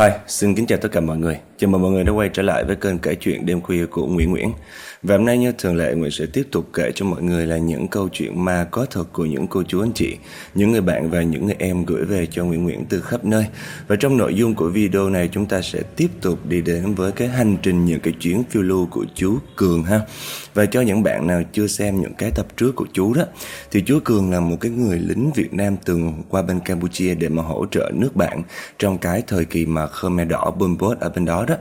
Hi, xin kính chào tất cả mọi người. Chào mừng mọi người đã quay trở lại với kênh kể chuyện đêm khuya của Nguyễn Nguyễn. Và hôm nay như thường lệ Nguyễn sẽ tiếp tục kể cho mọi người là những câu chuyện ma có thật của những cô chú anh chị, những người bạn và những người em gửi về cho Nguyễn Nguyễn từ khắp nơi. Và trong nội dung của video này chúng ta sẽ tiếp tục đi đến với cái hành trình những cái chuyến phiêu lưu của chú Cường ha. Và cho những bạn nào chưa xem những cái tập trước của chú đó thì chú Cường là một cái người lính Việt Nam từng qua bên Campuchia để mà hỗ trợ nước bạn trong cái thời kỳ mà Khmer Đỏ Pol bốt ở bên đó á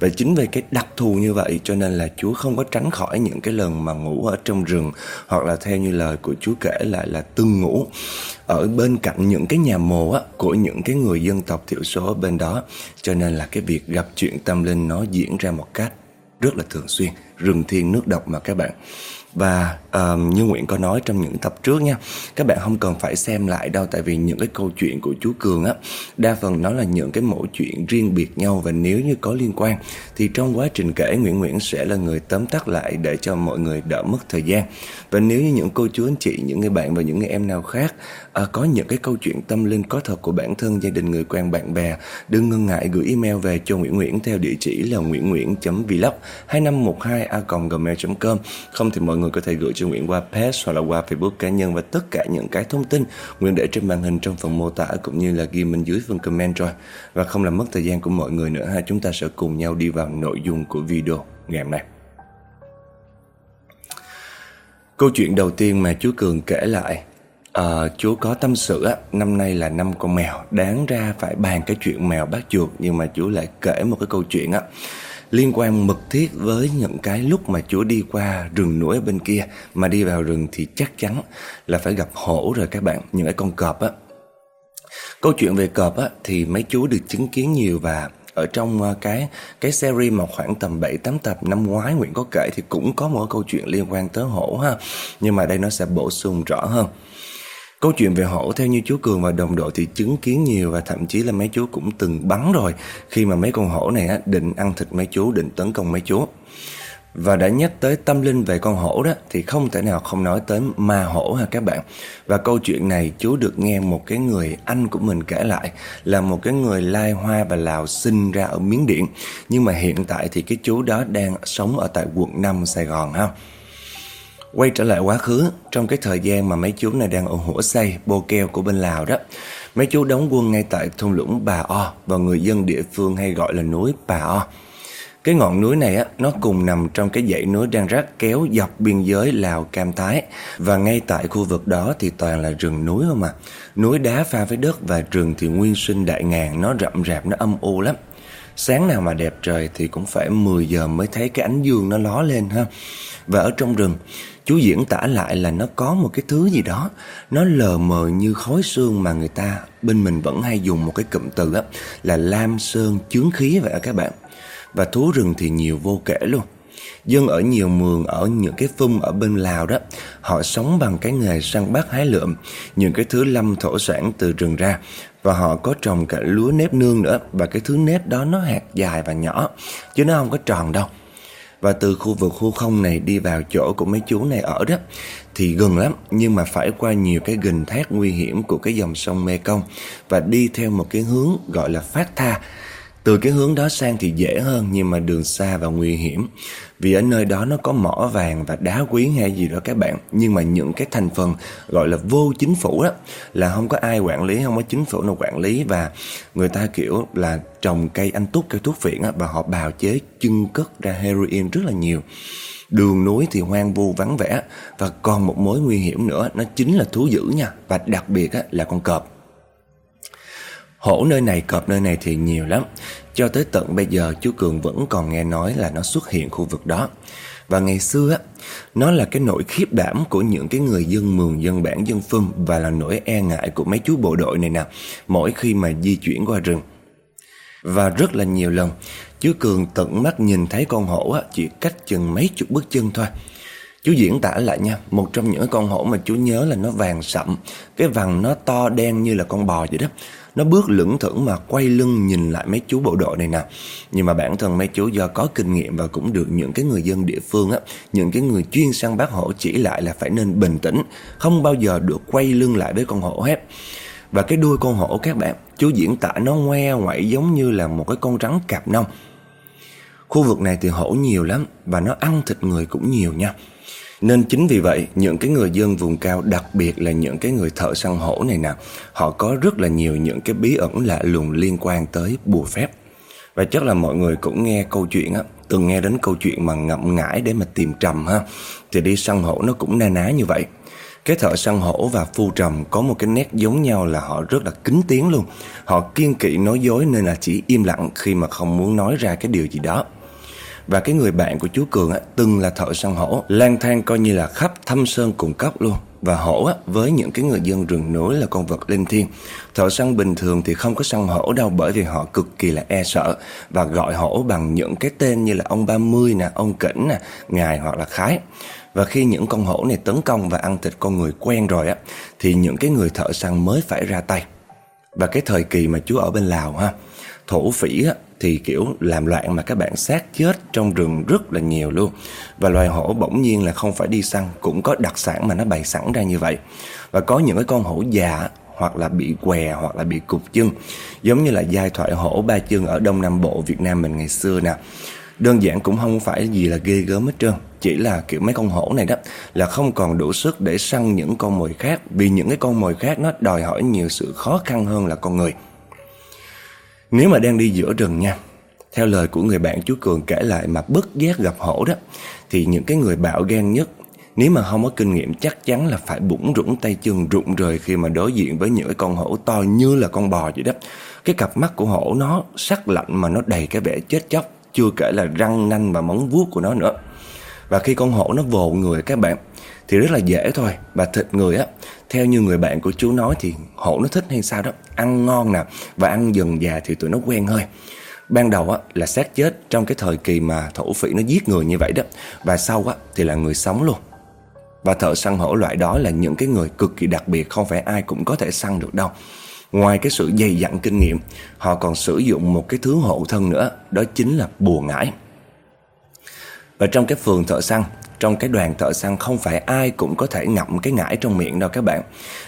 Và chính vì cái đặc thù như vậy cho nên là Chúa không có tránh khỏi những cái lần mà ngủ ở trong rừng hoặc là theo như lời của Chúa kể lại là từng ngủ ở bên cạnh những cái nhà mồ á, của những cái người dân tộc thiểu số ở bên đó. Cho nên là cái việc gặp chuyện tâm linh nó diễn ra một cách rất là thường xuyên rừng thiên nước độc mà các bạn. Và uh, như Nguyễn có nói trong những tập trước nha Các bạn không cần phải xem lại đâu Tại vì những cái câu chuyện của chú Cường á Đa phần nó là những cái mẫu chuyện riêng biệt nhau Và nếu như có liên quan Thì trong quá trình kể Nguyễn Nguyễn sẽ là người tóm tắt lại Để cho mọi người đỡ mất thời gian. Và nếu như những cô chú anh chị Những người bạn và những người em nào khác à, Có những cái câu chuyện tâm linh có thật của bản thân Gia đình người quen bạn bè Đừng ngần ngại gửi email về cho Nguyễn Nguyễn Theo địa chỉ là nguyễn.nguyễn.vlog 2512 a gmail.com Không thì mọi người có thể gửi cho Nguyễn qua page hoặc là qua Facebook cá nhân và tất cả những cái thông tin Nguyễn để trên màn hình trong phần mô tả cũng như là ghi bên dưới phần comment rồi. Và không làm mất thời gian của mọi người nữa ha, chúng ta sẽ cùng nhau đi vào nội dung của video ngày hôm nay. Câu chuyện đầu tiên mà chú Cường kể lại ờ, à, Chú có tâm sự á, năm nay là năm con mèo Đáng ra phải bàn cái chuyện mèo bắt chuột Nhưng mà chú lại kể một cái câu chuyện á liên quan mật thiết với những cái lúc mà Chúa đi qua rừng núi bên kia mà đi vào rừng thì chắc chắn là phải gặp hổ rồi các bạn, những cái con cọp á. Câu chuyện về cọp á thì mấy chú được chứng kiến nhiều và ở trong ờ, cái cái series mà khoảng tầm 7 8 tập năm ngoái Nguyễn có kể thì cũng có một câu chuyện liên quan tới hổ ha. Nhưng mà đây nó sẽ bổ sung rõ hơn. Câu chuyện về hổ theo như chú Cường và đồng đội thì chứng kiến nhiều và thậm chí là mấy chú cũng từng bắn rồi khi mà mấy con hổ này á, định ăn thịt mấy chú, định tấn công mấy chú. Và đã nhắc tới tâm linh về con hổ đó thì không thể nào không nói tới ma hổ ha các bạn. Và câu chuyện này chú được nghe một cái người anh của mình kể lại là một cái người Lai Hoa và Lào sinh ra ở Miến Điện. Nhưng mà hiện tại thì cái chú đó đang sống ở tại quận 5 Sài Gòn ha. Quay trở lại quá khứ, trong cái thời gian mà mấy chú này đang ở hủa xây, bô keo của bên Lào đó, mấy chú đóng quân ngay tại thung lũng Bà O và người dân địa phương hay gọi là núi Bà O. Cái ngọn núi này á, nó cùng nằm trong cái dãy núi đang rác kéo dọc biên giới Lào Cam Thái và ngay tại khu vực đó thì toàn là rừng núi không à. Núi đá pha với đất và rừng thì nguyên sinh đại ngàn, nó rậm rạp, nó âm u lắm. Sáng nào mà đẹp trời thì cũng phải 10 giờ mới thấy cái ánh dương nó ló lên ha. Và ở trong rừng, chú diễn tả lại là nó có một cái thứ gì đó, nó lờ mờ như khói sương mà người ta bên mình vẫn hay dùng một cái cụm từ á là lam sơn chướng khí vậy các bạn. Và thú rừng thì nhiều vô kể luôn. Dân ở nhiều mường ở những cái phum ở bên Lào đó Họ sống bằng cái nghề săn bắt hái lượm Những cái thứ lâm thổ sản từ rừng ra Và họ có trồng cả lúa nếp nương nữa Và cái thứ nếp đó nó hạt dài và nhỏ Chứ nó không có tròn đâu và từ khu vực khu không này đi vào chỗ của mấy chú này ở đó, thì gần lắm. Nhưng mà phải qua nhiều cái gình thác nguy hiểm của cái dòng sông Mekong và đi theo một cái hướng gọi là phát tha từ cái hướng đó sang thì dễ hơn nhưng mà đường xa và nguy hiểm. Vì ở nơi đó nó có mỏ vàng và đá quý hay gì đó các bạn. Nhưng mà những cái thành phần gọi là vô chính phủ đó là không có ai quản lý, không có chính phủ nào quản lý và người ta kiểu là trồng cây anh túc, cây thuốc viện á, và họ bào chế chưng cất ra heroin rất là nhiều. Đường núi thì hoang vu vắng vẻ và còn một mối nguy hiểm nữa nó chính là thú dữ nha và đặc biệt á, là con cọp. Hổ nơi này, cọp nơi này thì nhiều lắm. Cho tới tận bây giờ chú Cường vẫn còn nghe nói là nó xuất hiện khu vực đó. Và ngày xưa á, nó là cái nỗi khiếp đảm của những cái người dân mường, dân bản, dân phương và là nỗi e ngại của mấy chú bộ đội này nè, mỗi khi mà di chuyển qua rừng. Và rất là nhiều lần, chú Cường tận mắt nhìn thấy con hổ á, chỉ cách chừng mấy chục bước chân thôi. Chú diễn tả lại nha Một trong những con hổ mà chú nhớ là nó vàng sậm Cái vằn nó to đen như là con bò vậy đó nó bước lững thững mà quay lưng nhìn lại mấy chú bộ đội này nè. Nhưng mà bản thân mấy chú do có kinh nghiệm và cũng được những cái người dân địa phương á, Những cái người chuyên săn bắt hổ chỉ lại là phải nên bình tĩnh, Không bao giờ được quay lưng lại với con hổ hết. Và cái đuôi con hổ các bạn, Chú diễn tả nó ngoe ngoại giống như là một cái con rắn cạp nông. Khu vực này thì hổ nhiều lắm Và nó ăn thịt người cũng nhiều nha nên chính vì vậy, những cái người dân vùng cao đặc biệt là những cái người thợ săn hổ này nè, họ có rất là nhiều những cái bí ẩn lạ lùng liên quan tới bùa phép. Và chắc là mọi người cũng nghe câu chuyện á, từng nghe đến câu chuyện mà ngậm ngãi để mà tìm trầm ha. Thì đi săn hổ nó cũng na ná như vậy. Cái thợ săn hổ và phu trầm có một cái nét giống nhau là họ rất là kính tiếng luôn. Họ kiên kỵ nói dối nên là chỉ im lặng khi mà không muốn nói ra cái điều gì đó. Và cái người bạn của chú Cường á, từng là thợ săn hổ, lang thang coi như là khắp thâm sơn cùng cấp luôn. Và hổ á, với những cái người dân rừng núi là con vật linh thiêng. Thợ săn bình thường thì không có săn hổ đâu bởi vì họ cực kỳ là e sợ và gọi hổ bằng những cái tên như là ông ba mươi nè, ông kỉnh nè, ngài hoặc là khái. Và khi những con hổ này tấn công và ăn thịt con người quen rồi á thì những cái người thợ săn mới phải ra tay. Và cái thời kỳ mà chú ở bên Lào ha, thổ phỉ á, thì, kiểu, làm loạn mà các bạn sát chết trong rừng rất là nhiều luôn. Và loài hổ bỗng nhiên là không phải đi săn, cũng có đặc sản mà nó bày sẵn ra như vậy. Và có những cái con hổ già, hoặc là bị què, hoặc là bị cụt chân giống như là giai thoại hổ ba chân ở đông nam bộ, việt nam mình ngày xưa nè đơn giản cũng không phải gì là ghê gớm hết trơn chỉ là, kiểu, mấy con hổ này đó là không còn đủ sức để săn những con mồi khác, vì những cái con mồi khác nó đòi hỏi nhiều sự khó khăn hơn là con người nếu mà đang đi giữa rừng nha, Theo lời của người bạn chú Cường kể lại mà bất giác gặp hổ đó, Thì những cái người bạo gan nhất, Nếu mà không có kinh nghiệm chắc chắn là phải bủng rủng tay chân rụng rời Khi mà đối diện với những cái con hổ to như là con bò vậy đó. Cái cặp mắt của hổ nó sắc lạnh mà nó đầy cái vẻ chết chóc, Chưa kể là răng nanh và móng vuốt của nó nữa. Và khi con hổ nó vồ người các bạn thì rất là dễ thôi. Và thịt người á, theo như người bạn của chú nói thì hổ nó thích hay sao đó, ăn ngon nè và ăn dần già thì tụi nó quen hơi. Ban đầu á, là xác chết trong cái thời kỳ mà thổ phỉ nó giết người như vậy đó. Và sau á, thì là người sống luôn. Và thợ săn hổ loại đó là những cái người cực kỳ đặc biệt, không phải ai cũng có thể săn được đâu. Ngoài cái sự dày dặn kinh nghiệm, họ còn sử dụng một cái thứ hộ thân nữa, đó chính là bùa ngải. Và trong cái phường thợ săn trong cái đoàn thợ săn không phải ai cũng có thể ngậm cái ngải trong miệng đâu các bạn.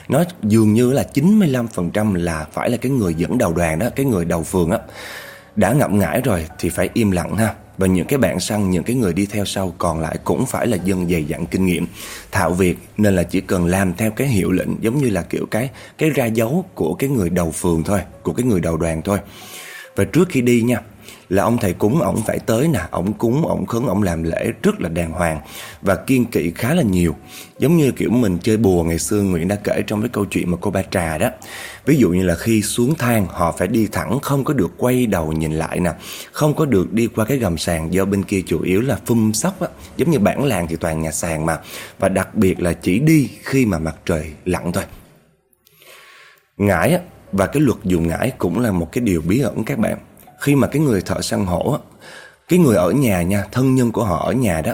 Nó dường như là 95% là phải là cái người dẫn đầu đoàn đó, cái người đầu phường á. Đã ngậm ngải rồi thì phải im lặng ha. Và những cái bạn săn, những cái người đi theo sau còn lại cũng phải là dân dày dặn kinh nghiệm, thạo việc, nên là chỉ cần làm theo cái hiệu lệnh giống như là kiểu cái cái ra dấu của cái người đầu phường thôi, của cái người đầu đoàn thôi. Và trước khi đi nha là ông thầy cúng ổng phải tới nè ổng cúng ổng khấn ổng làm lễ rất là đàng hoàng và kiên kỵ khá là nhiều. Giống như kiểu mình chơi bùa ngày xưa nguyễn đã kể trong cái câu chuyện mà cô ba trà đó. Ví dụ như là khi xuống thang, họ phải đi thẳng, không có được quay đầu nhìn lại nè, không có được đi qua cái gầm sàn do bên kia chủ yếu là phun sóc á. Giống như bản làng thì toàn nhà sàn mà, và đặc biệt là chỉ đi khi mà mặt trời lặn thôi. Ngải á, và cái luật dùng ngải cũng là một cái điều bí ẩn các bạn khi mà cái người thợ săn hổ cái người ở nhà nha, thân nhân của họ ở nhà đó,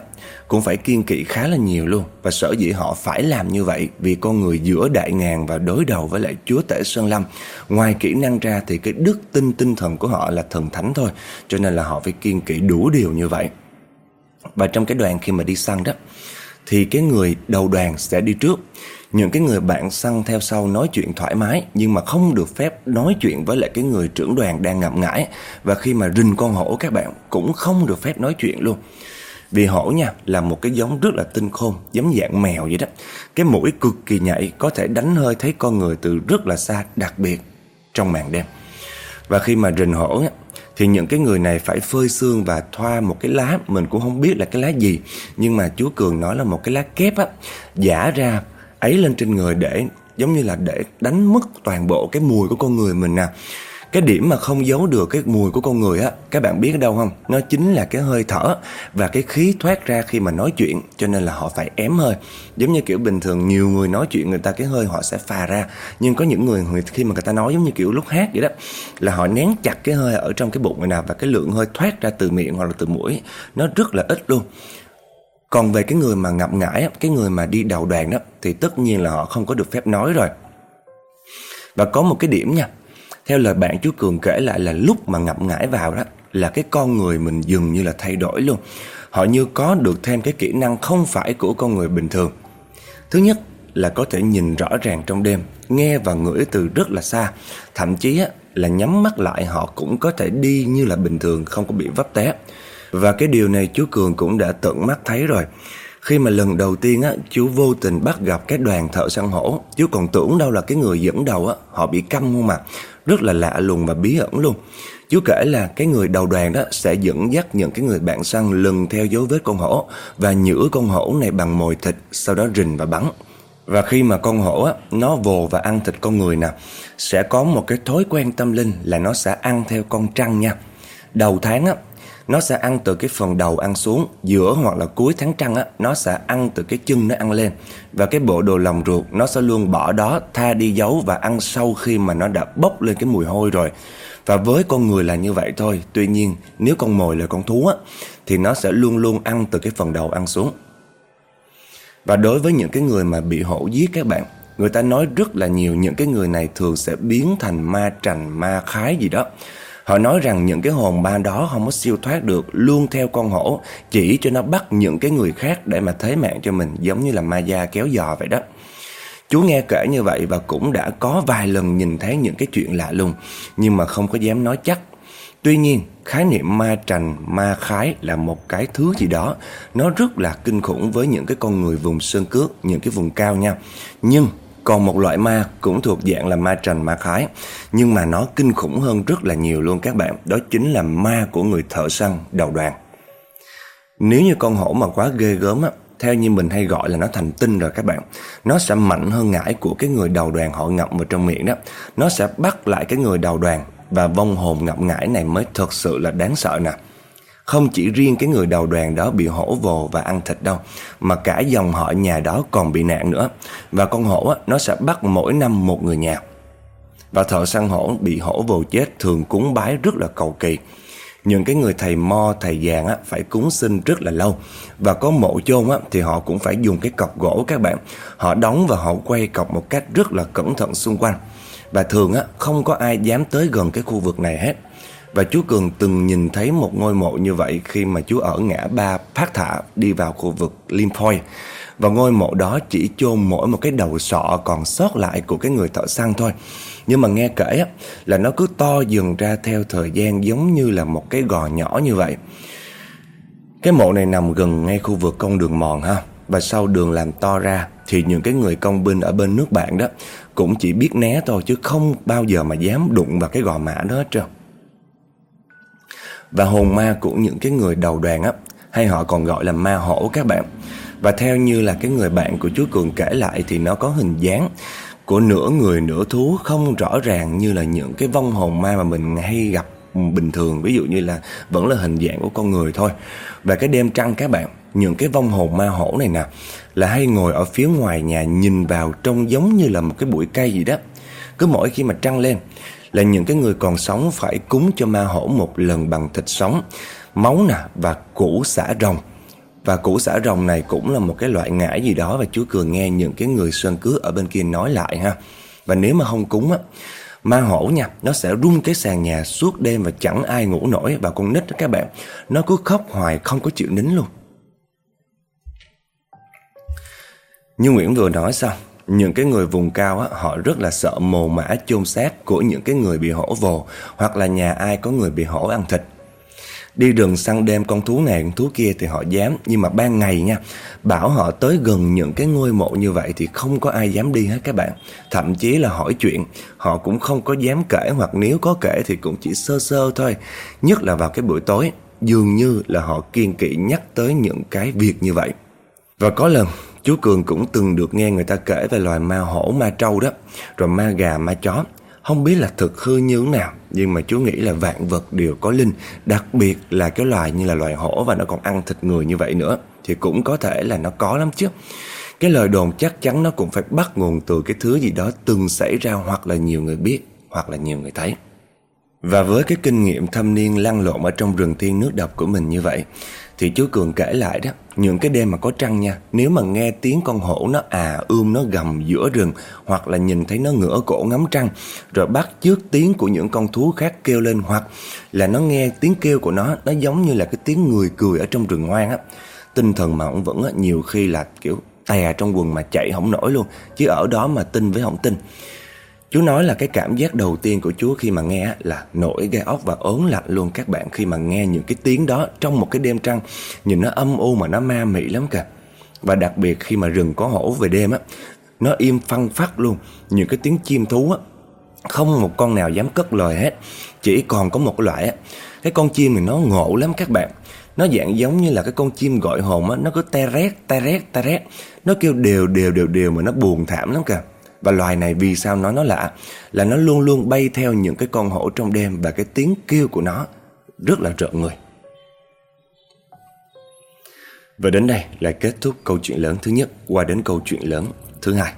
cũng phải kiên kỵ khá là nhiều luôn. Và sở dĩ họ phải làm như vậy, vì con người giữa đại ngàn và đối đầu với lại chúa tể sơn lâm. Ngoài kỹ năng ra thì cái đức tin, tinh thần của họ là thần thánh thôi, cho nên là họ phải kiên kỵ đủ điều như vậy. Và trong cái đoàn khi mà đi săn đó, thì cái người đầu đoàn sẽ đi trước những cái người bạn săn theo sau nói chuyện thoải mái, nhưng mà không được phép nói chuyện với lại cái người trưởng đoàn đang ngậm ngãi. Và khi mà rình con hổ, các bạn cũng không được phép nói chuyện luôn. Vì hổ nha, là một cái giống rất là tinh khôn, giống dạng mèo vậy đó. Cái mũi cực kỳ nhạy, có thể đánh hơi thấy con người từ rất là xa, đặc biệt trong màn đêm. Và khi mà rình hổ thì những cái người này phải phơi xương và thoa một cái lá, mình cũng không biết là cái lá gì. Nhưng mà chú cường nói là một cái lá kép á, giả ra ấy lên trên người để giống như là để đánh mất toàn bộ cái mùi của con người mình nè. Cái điểm mà không giấu được cái mùi của con người á các bạn biết ở đâu không? Nó chính là cái hơi thở và cái khí thoát ra khi mà nói chuyện cho nên là họ phải ém hơi. Giống như kiểu bình thường nhiều người nói chuyện người ta cái hơi họ sẽ phà ra. Nhưng có những người, khi mà người ta nói giống như kiểu lúc hát vậy đó là họ nén chặt cái hơi ở trong cái bụng người nào và cái lượng hơi thoát ra từ miệng hoặc là từ mũi nó rất là ít luôn còn về cái người mà ngập ngãi cái người mà đi đầu đoàn đó thì tất nhiên là họ không có được phép nói rồi và có một cái điểm nha theo lời bạn chú cường kể lại là lúc mà ngập ngãi vào đó là cái con người mình dường như là thay đổi luôn họ như có được thêm cái kỹ năng không phải của con người bình thường thứ nhất là có thể nhìn rõ ràng trong đêm, nghe và ngửi từ rất là xa. Thậm chí á, là nhắm mắt lại họ cũng có thể đi như là bình thường, không có bị vấp té. Và cái điều này chú Cường cũng đã tận mắt thấy rồi. Khi mà lần đầu tiên á, chú vô tình bắt gặp cái đoàn thợ săn hổ, chú còn tưởng đâu là cái người dẫn đầu á, họ bị câm không mà. Rất là lạ lùng và bí ẩn luôn. Chú kể là cái người đầu đoàn đó sẽ dẫn dắt những cái người bạn săn lần theo dấu vết con hổ và nhử con hổ này bằng mồi thịt, sau đó rình và bắn. Và khi mà con hổ á, nó vồ và ăn thịt con người nè, sẽ có một cái thói quen tâm linh là nó sẽ ăn theo con trăng nha. Đầu tháng á, nó sẽ ăn từ cái phần đầu ăn xuống, giữa hoặc là cuối tháng trăng á, nó sẽ ăn từ cái chân nó ăn lên. Và cái bộ đồ lòng ruột nó sẽ luôn bỏ đó, tha đi giấu và ăn sau khi mà nó đã bốc lên cái mùi hôi rồi. Và với con người là như vậy thôi, tuy nhiên nếu con mồi là con thú á, thì nó sẽ luôn luôn ăn từ cái phần đầu ăn xuống. Và đối với những cái người mà bị hổ giết các bạn, người ta nói rất là nhiều những cái người này thường sẽ biến thành ma trành, ma khái gì đó. Họ nói rằng những cái hồn ma đó không có siêu thoát được Luôn theo con hổ Chỉ cho nó bắt những cái người khác Để mà thế mạng cho mình Giống như là ma da kéo giò vậy đó. Chú nghe kể như vậy và cũng đã có vài lần nhìn thấy những cái chuyện lạ lùng Nhưng mà không có dám nói chắc. Tuy nhiên, khái niệm ma trành, ma khái là một cái thứ gì đó. Nó rất là kinh khủng với những cái con người vùng sơn cước, những cái vùng cao nha. Nhưng còn một loại ma cũng thuộc dạng là ma trần ma khái, Nhưng mà nó kinh khủng hơn rất là nhiều luôn các bạn, Đó chính là ma của người thợ săn, đầu đoàn. Nếu như con hổ mà quá ghê gớm á, Theo như mình hay gọi là nó thành tinh rồi các bạn, Nó sẽ mạnh hơn ngải của cái người đầu đoàn họ ngậm vào trong miệng đó. Nó sẽ bắt lại cái người đầu đoàn Và vong hồn ngậm ngải này mới thật sự là đáng sợ nè không chỉ riêng cái người đầu đoàn đó bị hổ vồ và ăn thịt đâu Mà cả dòng họ nhà đó còn bị nạn nữa. Và con hổ nó sẽ bắt mỗi năm một người nhà. Và thợ săn hổ bị hổ vồ chết thường cúng bái rất là cầu kỳ. Những cái người thầy mo, thầy vàng á, phải cúng sinh rất là lâu. Và có mộ chôn á, thì họ cũng phải dùng cái cọc gỗ các bạn. Họ đóng và họ quay cọc một cách rất là cẩn thận xung quanh. Và thường á, không có ai dám tới gần cái khu vực này hết và chú Cường từng nhìn thấy một ngôi mộ như vậy khi mà chú ở ngã ba Phát Thả đi vào khu vực limpoi Và ngôi mộ đó chỉ chôn mỗi một cái đầu sọ còn sót lại của cái người thợ săn thôi. Nhưng mà nghe kể á, là nó cứ to dần ra theo thời gian giống như là một cái gò nhỏ như vậy. Cái mộ này nằm gần ngay khu vực con đường mòn ha. Và sau đường làm to ra thì những cái người công binh ở bên nước bạn đó cũng chỉ biết né thôi chứ không bao giờ mà dám đụng vào cái gò mã đó hết trơn và hồn ma của những cái người đầu đoàn á, hay họ còn gọi là ma hổ các bạn. Và theo như là cái người bạn của chú Cường kể lại thì nó có hình dáng của nửa người nửa thú không rõ ràng như là những cái vong hồn ma mà mình hay gặp bình thường. Ví dụ như là vẫn là hình dạng của con người thôi. Và cái đêm trăng các bạn, những cái vong hồn ma hổ này nè, là hay ngồi ở phía ngoài nhà nhìn vào trông giống như là một cái bụi cây gì đó. Cứ mỗi khi mà trăng lên là những cái người còn sống phải cúng cho ma hổ một lần bằng thịt sống, máu nè và củ xả rồng. Và củ xả rồng này cũng là một cái loại ngải gì đó và chú Cường nghe những cái người sơn cước ở bên kia nói lại ha. Và nếu mà không cúng á, ma hổ nha, nó sẽ rung cái sàn nhà suốt đêm và chẳng ai ngủ nổi và con nít đó các bạn, nó cứ khóc hoài không có chịu nín luôn. Như Nguyễn vừa nói xong, những cái người vùng cao á, họ rất là sợ mồ mã chôn xác của những cái người bị hổ vồ hoặc là nhà ai có người bị hổ ăn thịt. Đi rừng săn đêm con thú này con thú kia thì họ dám Nhưng mà ban ngày nha Bảo họ tới gần những cái ngôi mộ như vậy Thì không có ai dám đi hết các bạn. Thậm chí là hỏi chuyện Họ cũng không có dám kể Hoặc nếu có kể thì cũng chỉ sơ sơ thôi. Nhất là vào cái buổi tối Dường như là họ kiên kỵ nhắc tới những cái việc như vậy. Và có lần Chú Cường cũng từng được nghe người ta kể về loài ma hổ, ma trâu đó, rồi ma gà, ma chó. Không biết là thực hư như thế nào, nhưng mà chú nghĩ là vạn vật đều có linh, đặc biệt là cái loài như là loài hổ và nó còn ăn thịt người như vậy nữa, thì cũng có thể là nó có lắm chứ. Cái lời đồn chắc chắn nó cũng phải bắt nguồn từ cái thứ gì đó từng xảy ra hoặc là nhiều người biết, hoặc là nhiều người thấy. Và với cái kinh nghiệm thâm niên lăn lộn ở trong rừng thiên nước độc của mình như vậy thì chú Cường kể lại đó Những cái đêm mà có trăng nha Nếu mà nghe tiếng con hổ nó à ươm nó gầm giữa rừng Hoặc là nhìn thấy nó ngửa cổ ngắm trăng Rồi bắt trước tiếng của những con thú khác kêu lên Hoặc là nó nghe tiếng kêu của nó Nó giống như là cái tiếng người cười ở trong rừng hoang á Tinh thần mà ông vẫn á, nhiều khi là kiểu tè trong quần mà chạy không nổi luôn chứ ở đó mà tin với không tin. Chú nói là cái cảm giác đầu tiên của chú khi mà nghe là nổi gai ốc và ớn lạnh luôn các bạn khi mà nghe những cái tiếng đó trong một cái đêm trăng nhìn nó âm u mà nó ma mị lắm kìa. Và đặc biệt khi mà rừng có hổ về đêm á, nó im phăng phát luôn, những cái tiếng chim thú á, không một con nào dám cất lời hết, chỉ còn có một loại á, cái con chim này nó ngộ lắm các bạn. Nó dạng giống như là cái con chim gọi hồn á, nó cứ te rét, te rét, te rét. Nó kêu đều đều đều đều mà nó buồn thảm lắm kìa. Và loài này vì sao nói nó lạ Là nó luôn luôn bay theo những cái con hổ trong đêm Và cái tiếng kêu của nó Rất là rợn người. Và đến đây là kết thúc câu chuyện lớn thứ nhất, Qua đến câu chuyện lớn thứ hai.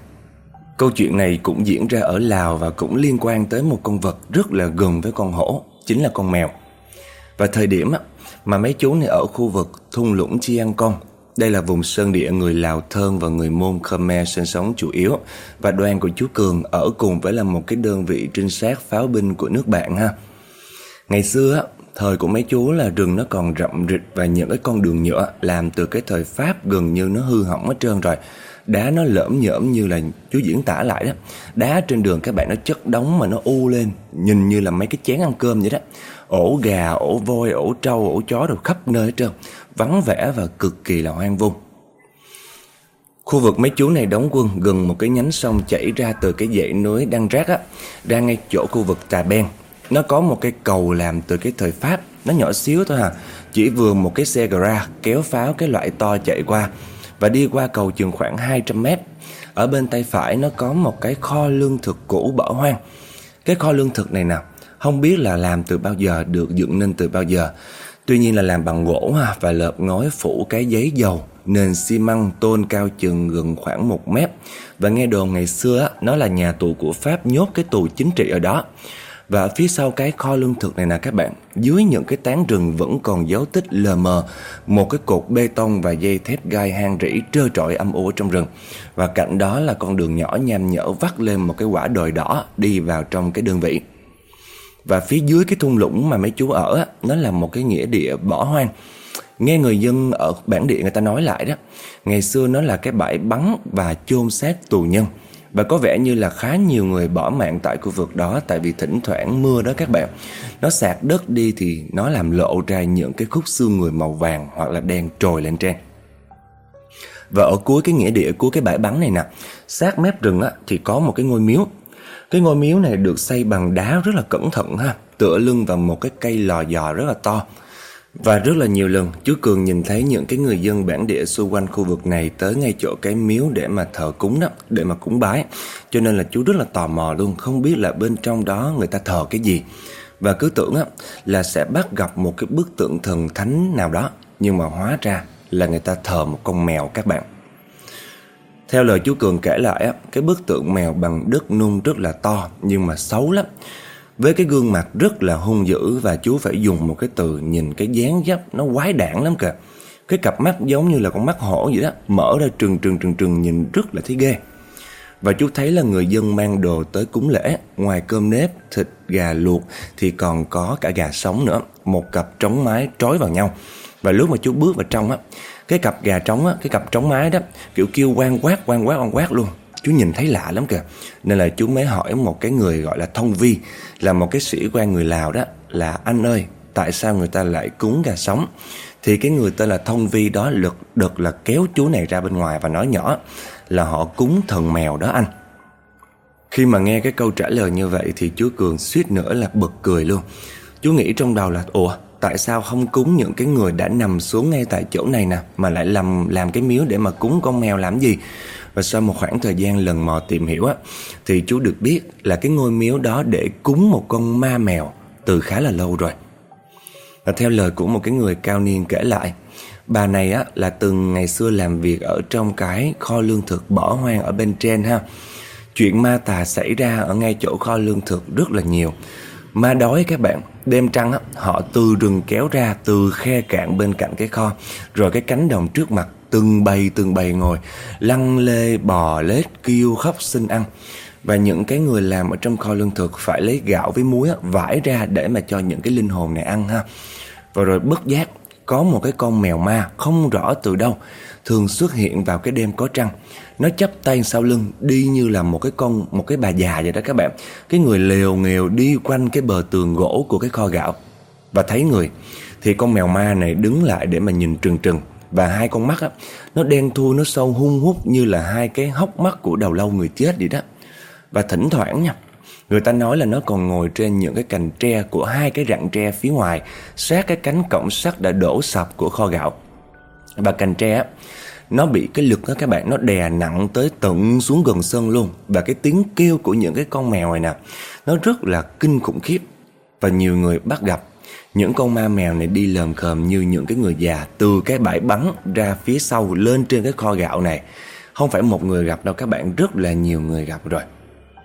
Câu chuyện này cũng diễn ra ở Lào Và cũng liên quan tới một con vật Rất là gần với con hổ, Chính là con mèo. Và thời điểm mà mấy chú này ở khu vực thung lũng chiang kong đây là vùng sơn địa người Lào Thơn và người Môn Khmer sinh sống chủ yếu và đoàn của chú Cường ở cùng với là một cái đơn vị trinh sát pháo binh của nước bạn ha. Ngày xưa thời của mấy chú là rừng nó còn rậm rịch và những cái con đường nhựa làm từ cái thời Pháp gần như nó hư hỏng hết trơn rồi. Đá nó lởm nhởm như là chú diễn tả lại đó. Đá trên đường các bạn nó chất đóng mà nó u lên, nhìn như là mấy cái chén ăn cơm vậy đó. Ổ gà, ổ voi, ổ trâu, ổ chó đều khắp nơi hết trơn vắng vẻ và cực kỳ là hoang vung. Khu vực mấy chú này đóng quân gần một cái nhánh sông chảy ra từ cái dãy núi Đăng Rác á, ra ngay chỗ khu vực Tà Ben. Nó có một cái cầu làm từ cái thời Pháp, nó nhỏ xíu thôi à, chỉ vừa một cái xe gara kéo pháo cái loại to chạy qua và đi qua cầu chừng khoảng 200 mét. Ở bên tay phải nó có một cái kho lương thực cũ bỏ hoang. Cái kho lương thực này nào, không biết là làm từ bao giờ, được dựng nên từ bao giờ. Tuy nhiên là làm bằng gỗ và lợp ngói phủ cái giấy dầu, nền xi măng tôn cao chừng gần khoảng một mét. Và nghe đồn ngày xưa nó là nhà tù của Pháp nhốt cái tù chính trị ở đó. Và phía sau cái kho lương thực này nè các bạn Dưới những cái tán rừng vẫn còn dấu tích lờ mờ Một cái cột bê tông và dây thép gai hang rỉ trơ trọi âm u trong rừng Và cạnh đó là con đường nhỏ nham nhở vắt lên một cái quả đồi đỏ Đi vào trong cái đơn vị và phía dưới cái thung lũng mà mấy chú ở Nó là một cái nghĩa địa bỏ hoang. Nghe người dân ở bản địa người ta nói lại đó Ngày xưa nó là cái bãi bắn và chôn xác tù nhân. Và có vẻ như là khá nhiều người bỏ mạng tại khu vực đó Tại vì thỉnh thoảng mưa đó các bạn. Nó sạt đất đi thì nó làm lộ ra những cái khúc xương người màu vàng hoặc là đen trồi lên trên. Và ở cuối cái nghĩa địa cuối cái bãi bắn này nè Sát mép rừng á, thì có một cái ngôi miếu cái ngôi miếu này được xây bằng đá rất là cẩn thận ha, tựa lưng vào một cái cây lò dò rất là to. Và rất là nhiều lần chú Cường nhìn thấy những cái người dân bản địa xung quanh khu vực này tới ngay chỗ cái miếu để mà thờ cúng đó, để mà cúng bái. Cho nên là chú rất là tò mò luôn, không biết là bên trong đó người ta thờ cái gì. Và cứ tưởng á, là sẽ bắt gặp một cái bức tượng thần thánh nào đó, nhưng mà hóa ra là người ta thờ một con mèo các bạn. Theo lời chú Cường kể lại, cái bức tượng mèo bằng đất nung rất là to nhưng mà xấu lắm. Với cái gương mặt rất là hung dữ và chú phải dùng một cái từ nhìn cái dáng dấp nó quái đản lắm kìa. Cái cặp mắt giống như là con mắt hổ vậy đó, mở ra trừng trừng trừng trừng nhìn rất là thấy ghê. Và chú thấy là người dân mang đồ tới cúng lễ, ngoài cơm nếp, thịt, gà luộc thì còn có cả gà sống nữa, một cặp trống mái trói vào nhau. Và lúc mà chú bước vào trong á, cái cặp gà trống á, cái cặp trống mái đó, kiểu kêu quan quát quan quát quan quát luôn. Chú nhìn thấy lạ lắm kìa. Nên là chú mới hỏi một cái người gọi là thông vi, là một cái sĩ quan người lào đó, là anh ơi, tại sao người ta lại cúng gà sống? Thì cái người tên là thông vi đó lực được là kéo chú này ra bên ngoài và nói nhỏ là họ cúng thần mèo đó anh. Khi mà nghe cái câu trả lời như vậy thì chú cường suýt nữa là bật cười luôn. Chú nghĩ trong đầu là ủa tại sao không cúng những cái người đã nằm xuống ngay tại chỗ này nè, mà lại làm làm cái miếu để mà cúng con mèo làm gì? Và sau một khoảng thời gian lần mò tìm hiểu á, thì chú được biết là cái ngôi miếu đó để cúng một con ma mèo từ khá là lâu rồi. Và theo lời của một cái người cao niên kể lại, bà này á là từng ngày xưa làm việc ở trong cái kho lương thực bỏ hoang ở bên trên ha. Chuyện ma tà xảy ra ở ngay chỗ kho lương thực rất là nhiều. Ma đói các bạn. Đêm trăng á, họ từ rừng kéo ra Từ khe cạn bên cạnh cái kho. Rồi cái cánh đồng trước mặt Từng bầy từng bầy ngồi Lăn lê bò lết kêu khóc xin ăn. Và những cái người làm ở trong kho lương thực Phải lấy gạo với muối á, vải ra để mà cho những cái linh hồn này ăn ha. Và rồi bất giác có một cái con mèo ma không rõ từ đâu thường xuất hiện vào cái đêm có trăng. Nó chắp tay sau lưng, đi như là một cái con, một cái bà già vậy đó các bạn. Cái người lều nghèo đi quanh cái bờ tường gỗ của cái kho gạo và thấy người, thì con mèo ma này đứng lại để mà nhìn trừng trừng và hai con mắt á, nó đen thui, nó sâu hung hút như là hai cái hốc mắt của đầu lâu người chết vậy đó. Và thỉnh thoảng nha, Người ta nói là nó còn ngồi trên những cái cành tre của hai cái rặng tre phía ngoài, sát cái cánh cổng sắt đã đổ sập của kho gạo. Và cành tre á, nó bị cái lực đó các bạn nó đè nặng tới tận xuống gần sân luôn. Và cái tiếng kêu của những cái con mèo này nè nó rất là kinh khủng khiếp. Và nhiều người bắt gặp những con ma mèo này đi lờm khờm như những cái người già từ cái bãi bắn ra phía sau lên trên cái kho gạo này. Không phải một người gặp đâu các bạn rất là nhiều người gặp rồi.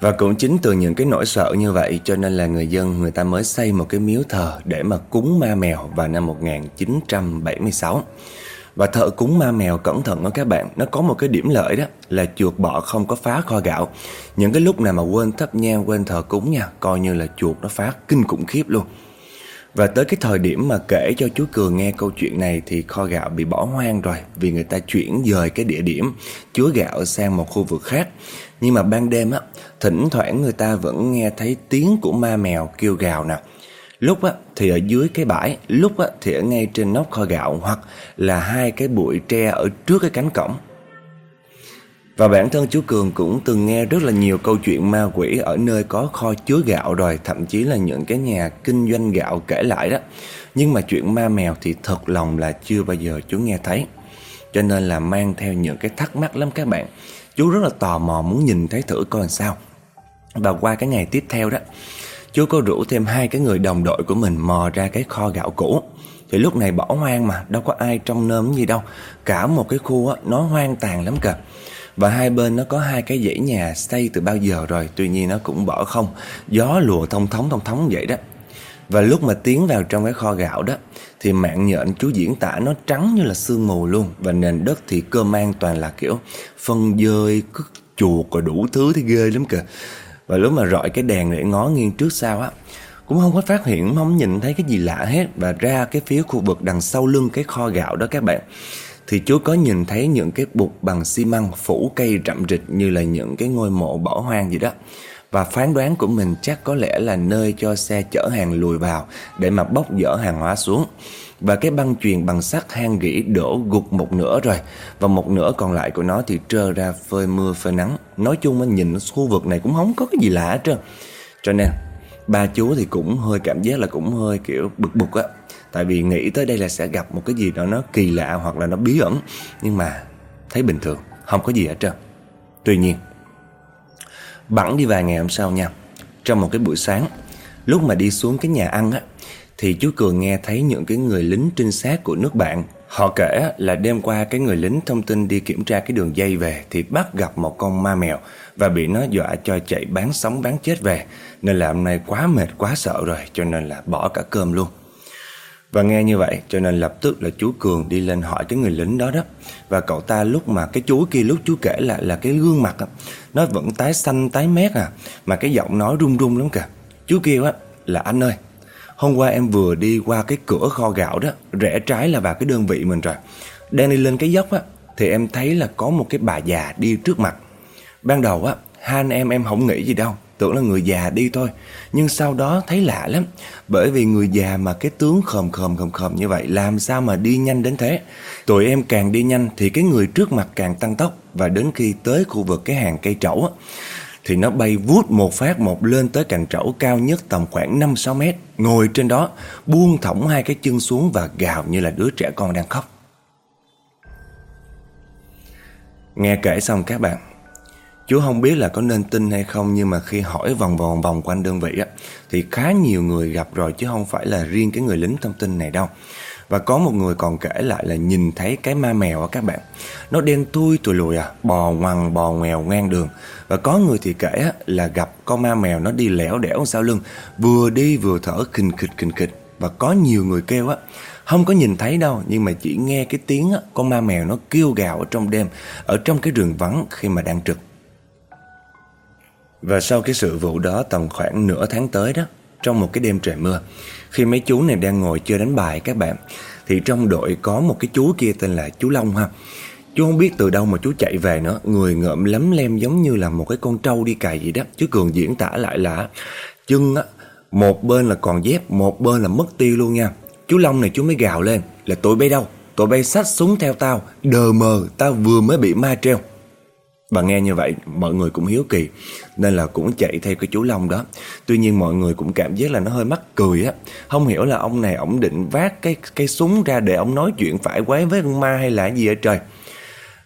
Và cũng chính từ những cái nỗi sợ như vậy cho nên là người dân người ta mới xây một cái miếu thờ để mà cúng ma mèo vào năm 1976. Và thợ cúng ma mèo cẩn thận đó các bạn Nó có một cái điểm lợi đó Là chuột bọ không có phá kho gạo Những cái lúc nào mà quên thắp nhang quên thờ cúng nha Coi như là chuột nó phá kinh khủng khiếp luôn và tới cái thời điểm mà kể cho chú Cường nghe câu chuyện này thì kho gạo bị bỏ hoang rồi vì người ta chuyển dời cái địa điểm chứa gạo sang một khu vực khác. Nhưng mà ban đêm á, thỉnh thoảng người ta vẫn nghe thấy tiếng của ma mèo kêu gào nè. Lúc á, thì ở dưới cái bãi, lúc á, thì ở ngay trên nóc kho gạo hoặc là hai cái bụi tre ở trước cái cánh cổng. Và bản thân chú Cường cũng từng nghe rất là nhiều câu chuyện ma quỷ ở nơi có kho chứa gạo rồi, thậm chí là những cái nhà kinh doanh gạo kể lại đó. Nhưng mà chuyện ma mèo thì thật lòng là chưa bao giờ chú nghe thấy. Cho nên là mang theo những cái thắc mắc lắm các bạn. Chú rất là tò mò muốn nhìn thấy thử coi làm sao. Và qua cái ngày tiếp theo đó, chú có rủ thêm hai cái người đồng đội của mình mò ra cái kho gạo cũ. Thì lúc này bỏ hoang mà, đâu có ai trong nơm gì đâu. Cả một cái khu á, nó hoang tàn lắm kìa. Và hai bên nó có hai cái dãy nhà xây từ bao giờ rồi Tuy nhiên nó cũng bỏ không Gió lùa thông thống thông thống vậy đó Và lúc mà tiến vào trong cái kho gạo đó Thì mạng nhện chú diễn tả nó trắng như là sương mù luôn Và nền đất thì cơ man toàn là kiểu Phân dơi, cứt chuột rồi đủ thứ thì ghê lắm kìa và lúc mà rọi cái đèn để ngó nghiêng trước sau á, cũng không có phát hiện không nhìn thấy cái gì lạ hết và ra cái phía khu vực đằng sau lưng cái kho gạo đó các bạn, thì chú có nhìn thấy những cái bục bằng xi măng phủ cây rậm rịch như là những cái ngôi mộ bỏ hoang gì đó. Và phán đoán của mình chắc có lẽ là nơi cho xe chở hàng lùi vào để mà bốc dỡ hàng hóa xuống. Và cái băng chuyền bằng sắt hang gỉ đổ gục một nửa rồi. Và một nửa còn lại của nó thì trơ ra phơi mưa phơi nắng. Nói chung anh nhìn khu vực này cũng không có cái gì lạ hết trơn. Cho nên, ba chú thì cũng hơi cảm giác là cũng hơi kiểu bực bực á. Tại vì nghĩ tới đây là sẽ gặp một cái gì đó nó kỳ lạ hoặc là nó bí ẩn. Nhưng mà thấy bình thường, không có gì hết trơn. Tuy nhiên, bẵng đi vài ngày hôm sau nha. Trong một cái buổi sáng, lúc mà đi xuống cái nhà ăn á thì chú cường nghe thấy những cái người lính trinh sát của nước bạn. Họ kể là đêm qua cái người lính thông tin đi kiểm tra cái đường dây về thì bắt gặp một con ma mèo và bị nó dọa cho chạy bán sống bán chết về. Nên là hôm nay quá mệt quá sợ rồi cho nên là bỏ cả cơm luôn. Và nghe như vậy cho nên lập tức là chú Cường đi lên hỏi cái người lính đó đó. Và cậu ta lúc mà cái chú kia lúc chú kể lại là cái gương mặt đó, Nó vẫn tái xanh tái mét à Mà cái giọng nói run run lắm kìa. Chú kêu á là anh ơi Hôm qua em vừa đi qua cái cửa kho gạo đó, Rẽ trái là vào cái đơn vị mình rồi. Đang đi lên cái dốc á, Thì em thấy là có một cái bà già đi trước mặt. Ban đầu á, Hai anh em em không nghĩ gì đâu, Tưởng là người già đi thôi. Nhưng sau đó thấy lạ lắm, Bởi vì người già mà cái tướng khom khom khom khom như vậy, Làm sao mà đi nhanh đến thế? Tụi em càng đi nhanh Thì cái người trước mặt càng tăng tốc, Và đến khi tới khu vực cái hàng cây trẩu thì nó bay vút một phát một lên tới cành trẩu cao nhất tầm khoảng 5-6 mét Ngồi trên đó Buông thõng hai cái chân xuống và gào như là đứa trẻ con đang khóc Nghe kể xong các bạn Chú không biết là có nên tin hay không nhưng mà khi hỏi vòng vòng vòng quanh đơn vị á thì khá nhiều người gặp rồi chứ không phải là riêng cái người lính thông tin này đâu. Và có một người còn kể lại là nhìn thấy cái ma mèo á các bạn. Nó đen thui tùi lùi à, bò ngoằn bò ngoèo ngang đường. Và có người thì kể là gặp con ma mèo nó đi lẻo đẻo sau lưng, vừa đi vừa thở khình khịch khình khịch. Và có nhiều người kêu á, không có nhìn thấy đâu nhưng mà chỉ nghe cái tiếng á, con ma mèo nó kêu gào ở trong đêm, ở trong cái rừng vắng khi mà đang trực. Và sau cái sự vụ đó tầm khoảng nửa tháng tới đó Trong một cái đêm trời mưa Khi mấy chú này đang ngồi chơi đánh bài các bạn Thì trong đội có một cái chú kia tên là chú Long ha Chú không biết từ đâu mà chú chạy về nữa. Người ngợm lấm lem giống như là một cái con trâu đi cày vậy đó. Chú Cường diễn tả lại là Chân á, Một bên là còn dép, Một bên là mất tiêu luôn nha. Chú Long này chú mới gào lên Là tụi bay đâu? Tụi bay xách súng theo tao. Đờ mờ, Tao vừa mới bị ma treo. Và nghe như vậy, mọi người cũng hiếu kỳ, Nên là cũng chạy theo cái chú Long đó. Tuy nhiên mọi người cũng cảm giác là nó hơi mắc cười á. Không hiểu là ông này ông định vác cái cái súng ra để ông nói chuyện phải quái với con ma hay là gì ở trời.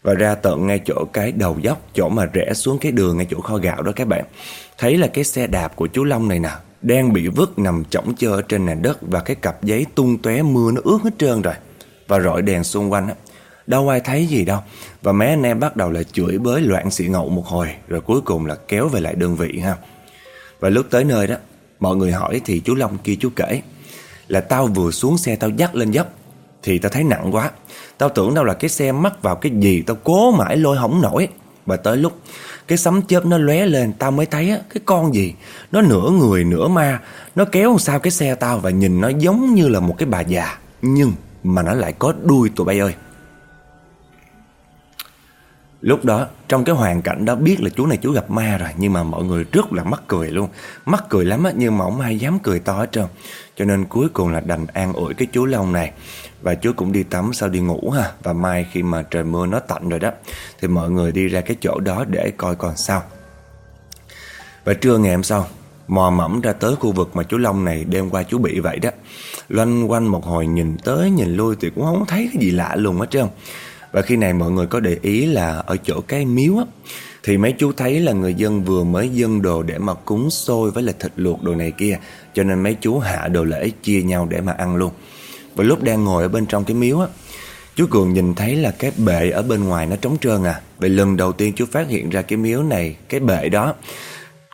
Và ra tận ngay chỗ cái đầu dốc, Chỗ mà rẽ xuống cái đường ngay chỗ kho gạo đó các bạn. Thấy là cái xe đạp của chú Long này nè, Đang bị vứt nằm chỏng chơ trên nền đất Và cái cặp giấy tung tóe mưa nó ướt hết trơn rồi. Và rọi đèn xung quanh á. Đâu ai thấy gì đâu. Và mấy anh em bắt đầu là chửi bới loạn xị ngậu một hồi, Rồi cuối cùng là kéo về lại đơn vị ha. Và lúc tới nơi đó, Mọi người hỏi thì chú Long kia chú kể Là tao vừa xuống xe tao dắt lên dốc, Thì tao thấy nặng quá. Tao tưởng đâu là cái xe mắc vào cái gì Tao cố mãi lôi hỏng nổi. Và tới lúc cái sấm chớp nó lóe lên Tao mới thấy á, cái con gì? Nó nửa người nửa ma. Nó kéo sao cái xe tao Và nhìn nó giống như là một cái bà già. Nhưng mà nó lại có đuôi tụi bay ơi. Lúc đó, trong cái hoàn cảnh đó biết là chú này chú gặp ma rồi, Nhưng mà mọi người rất là mắc cười luôn. Mắc cười lắm á, nhưng mà không ai dám cười to hết trơn. Cho nên cuối cùng là đành an ủi cái chú Long này. Và chú cũng đi tắm sau đi ngủ ha. Và mai khi mà trời mưa nó tạnh rồi đó, Thì mọi người đi ra cái chỗ đó để coi còn sao. Và trưa ngày hôm sau, Mò mẫm ra tới khu vực mà chú Long này đêm qua chú bị vậy đó. Loanh quanh một hồi nhìn tới nhìn lui thì cũng không thấy cái gì lạ luôn hết trơn và khi này mọi người có để ý là ở chỗ cái miếu á, thì mấy chú thấy là người dân vừa mới dâng đồ để mà cúng xôi với là thịt luộc đồ này kia, cho nên mấy chú hạ đồ lễ chia nhau để mà ăn luôn. Và lúc đang ngồi ở bên trong cái miếu á, chú cường nhìn thấy là cái bệ ở bên ngoài nó trống trơn à. Vậy lần đầu tiên chú phát hiện ra cái miếu này, cái bệ đó,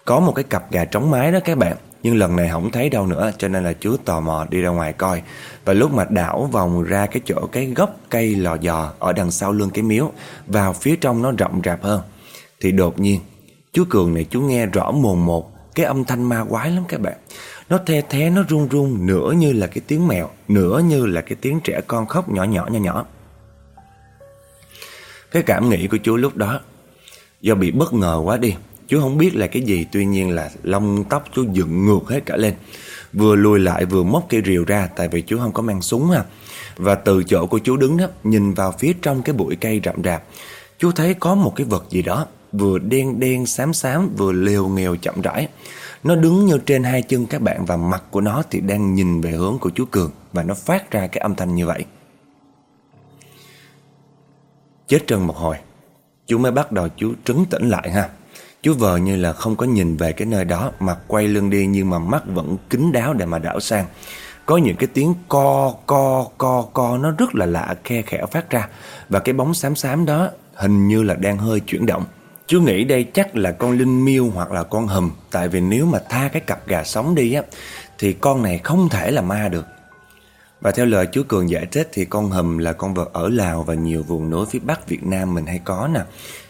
có một cái cặp gà trống mái đó các bạn nhưng lần này không thấy đâu nữa, cho nên là chú tò mò đi ra ngoài coi. Và lúc mà đảo vòng ra cái chỗ cái gốc cây lò dò ở đằng sau lưng cái miếu, vào phía trong nó rộng rạp hơn. Thì đột nhiên chú cường này chú nghe rõ mồn một cái âm thanh ma quái lắm các bạn. Nó the thé nó run run, nửa như là cái tiếng mèo, nửa như là cái tiếng trẻ con khóc nhỏ nhỏ nhỏ nhỏ. Cái cảm nghĩ của chú lúc đó, do bị bất ngờ quá đi. Chú không biết là cái gì, Tuy nhiên là lông tóc chú dựng ngược hết cả lên. Vừa lùi lại vừa móc cây rìu ra, Tại vì chú không có mang súng ha. Và từ chỗ của chú đứng đó, Nhìn vào phía trong cái bụi cây rậm rạp, Chú thấy có một cái vật gì đó, Vừa đen đen xám xám, Vừa liều nghèo chậm rãi. Nó đứng như trên hai chân các bạn Và mặt của nó thì đang nhìn về hướng của chú Cường, Và nó phát ra cái âm thanh như vậy. Chết trân một hồi, Chú mới bắt đầu chú trấn tĩnh lại ha. Chú vợ như là không có nhìn về cái nơi đó Mà quay lưng đi nhưng mà mắt vẫn kín đáo để mà đảo sang. Có những cái tiếng co co co co Nó rất là lạ khe khẽ phát ra. Và cái bóng xám xám đó Hình như là đang hơi chuyển động. Chú nghĩ đây chắc là con linh miêu hoặc là con hùm. Tại vì nếu mà tha cái cặp gà sống đi á, Thì con này không thể là ma được. Và theo lời chú Cường giải thích thì con hầm là con vật ở Lào và nhiều vùng núi phía Bắc Việt Nam mình hay có nè.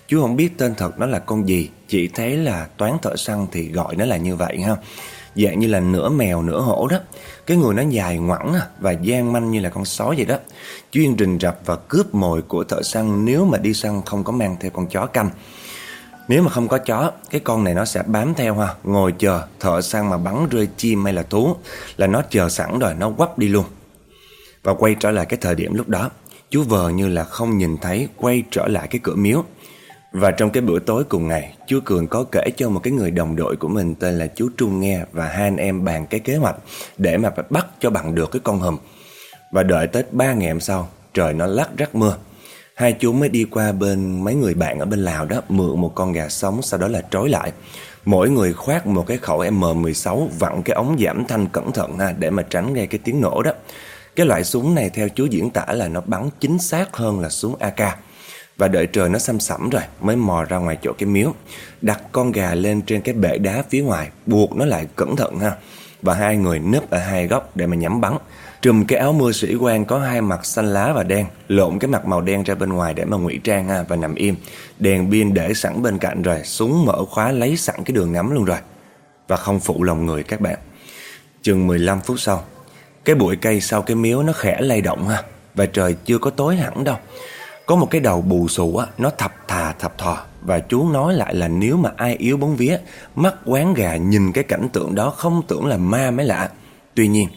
Chú không biết tên thật nó là con gì Chỉ thấy là toán thợ săn thì gọi nó là như vậy ha Dạng như là nửa mèo nửa hổ đó Cái người nó dài ngoẳng à, và gian manh như là con sói vậy đó Chuyên rình rập và cướp mồi của thợ săn Nếu mà đi săn không có mang theo con chó canh nếu mà không có chó, cái con này nó sẽ bám theo ha, ngồi chờ, thợ săn mà bắn rơi chim hay là thú, là nó chờ sẵn rồi, nó quắp đi luôn. Và quay trở lại cái thời điểm lúc đó, chú vờ như là không nhìn thấy quay trở lại cái cửa miếu. Và trong cái bữa tối cùng ngày, chú Cường có kể cho một cái người đồng đội của mình tên là chú Trung nghe và hai anh em bàn cái kế hoạch để mà bắt cho bằng được cái con hùm. Và đợi tới ba ngày hôm sau, trời nó lắc rắc mưa. Hai chú mới đi qua bên mấy người bạn ở bên Lào đó mượn một con gà sống sau đó là trói lại. Mỗi người khoác một cái khẩu M16 vặn cái ống giảm thanh cẩn thận ha để mà tránh nghe cái tiếng nổ đó. Cái loại súng này theo chú diễn tả là nó bắn chính xác hơn là súng AK. Và đợi trời nó xăm sẫm rồi, Mới mò ra ngoài chỗ cái miếu. Đặt con gà lên trên cái bể đá phía ngoài, Buộc nó lại cẩn thận ha. Và hai người nấp ở hai góc để mà nhắm bắn. Trùm cái áo mưa sĩ quan có hai mặt xanh lá và đen, Lộn cái mặt màu đen ra bên ngoài để mà ngụy trang ha Và nằm im. Đèn pin để sẵn bên cạnh rồi, Súng mở khóa lấy sẵn cái đường ngắm luôn rồi. Và không phụ lòng người các bạn. Chừng 15 phút sau, Cái bụi cây sau cái miếu nó khẽ lay động ha. Và trời chưa có tối hẳn đâu. Có một cái đầu bù xù á, Nó thập thà thập thò. Và chú nói lại là nếu mà ai yếu bóng vía, Mắt quán gà nhìn cái cảnh tượng đó Không tưởng là ma mới lạ. Tuy nhiên,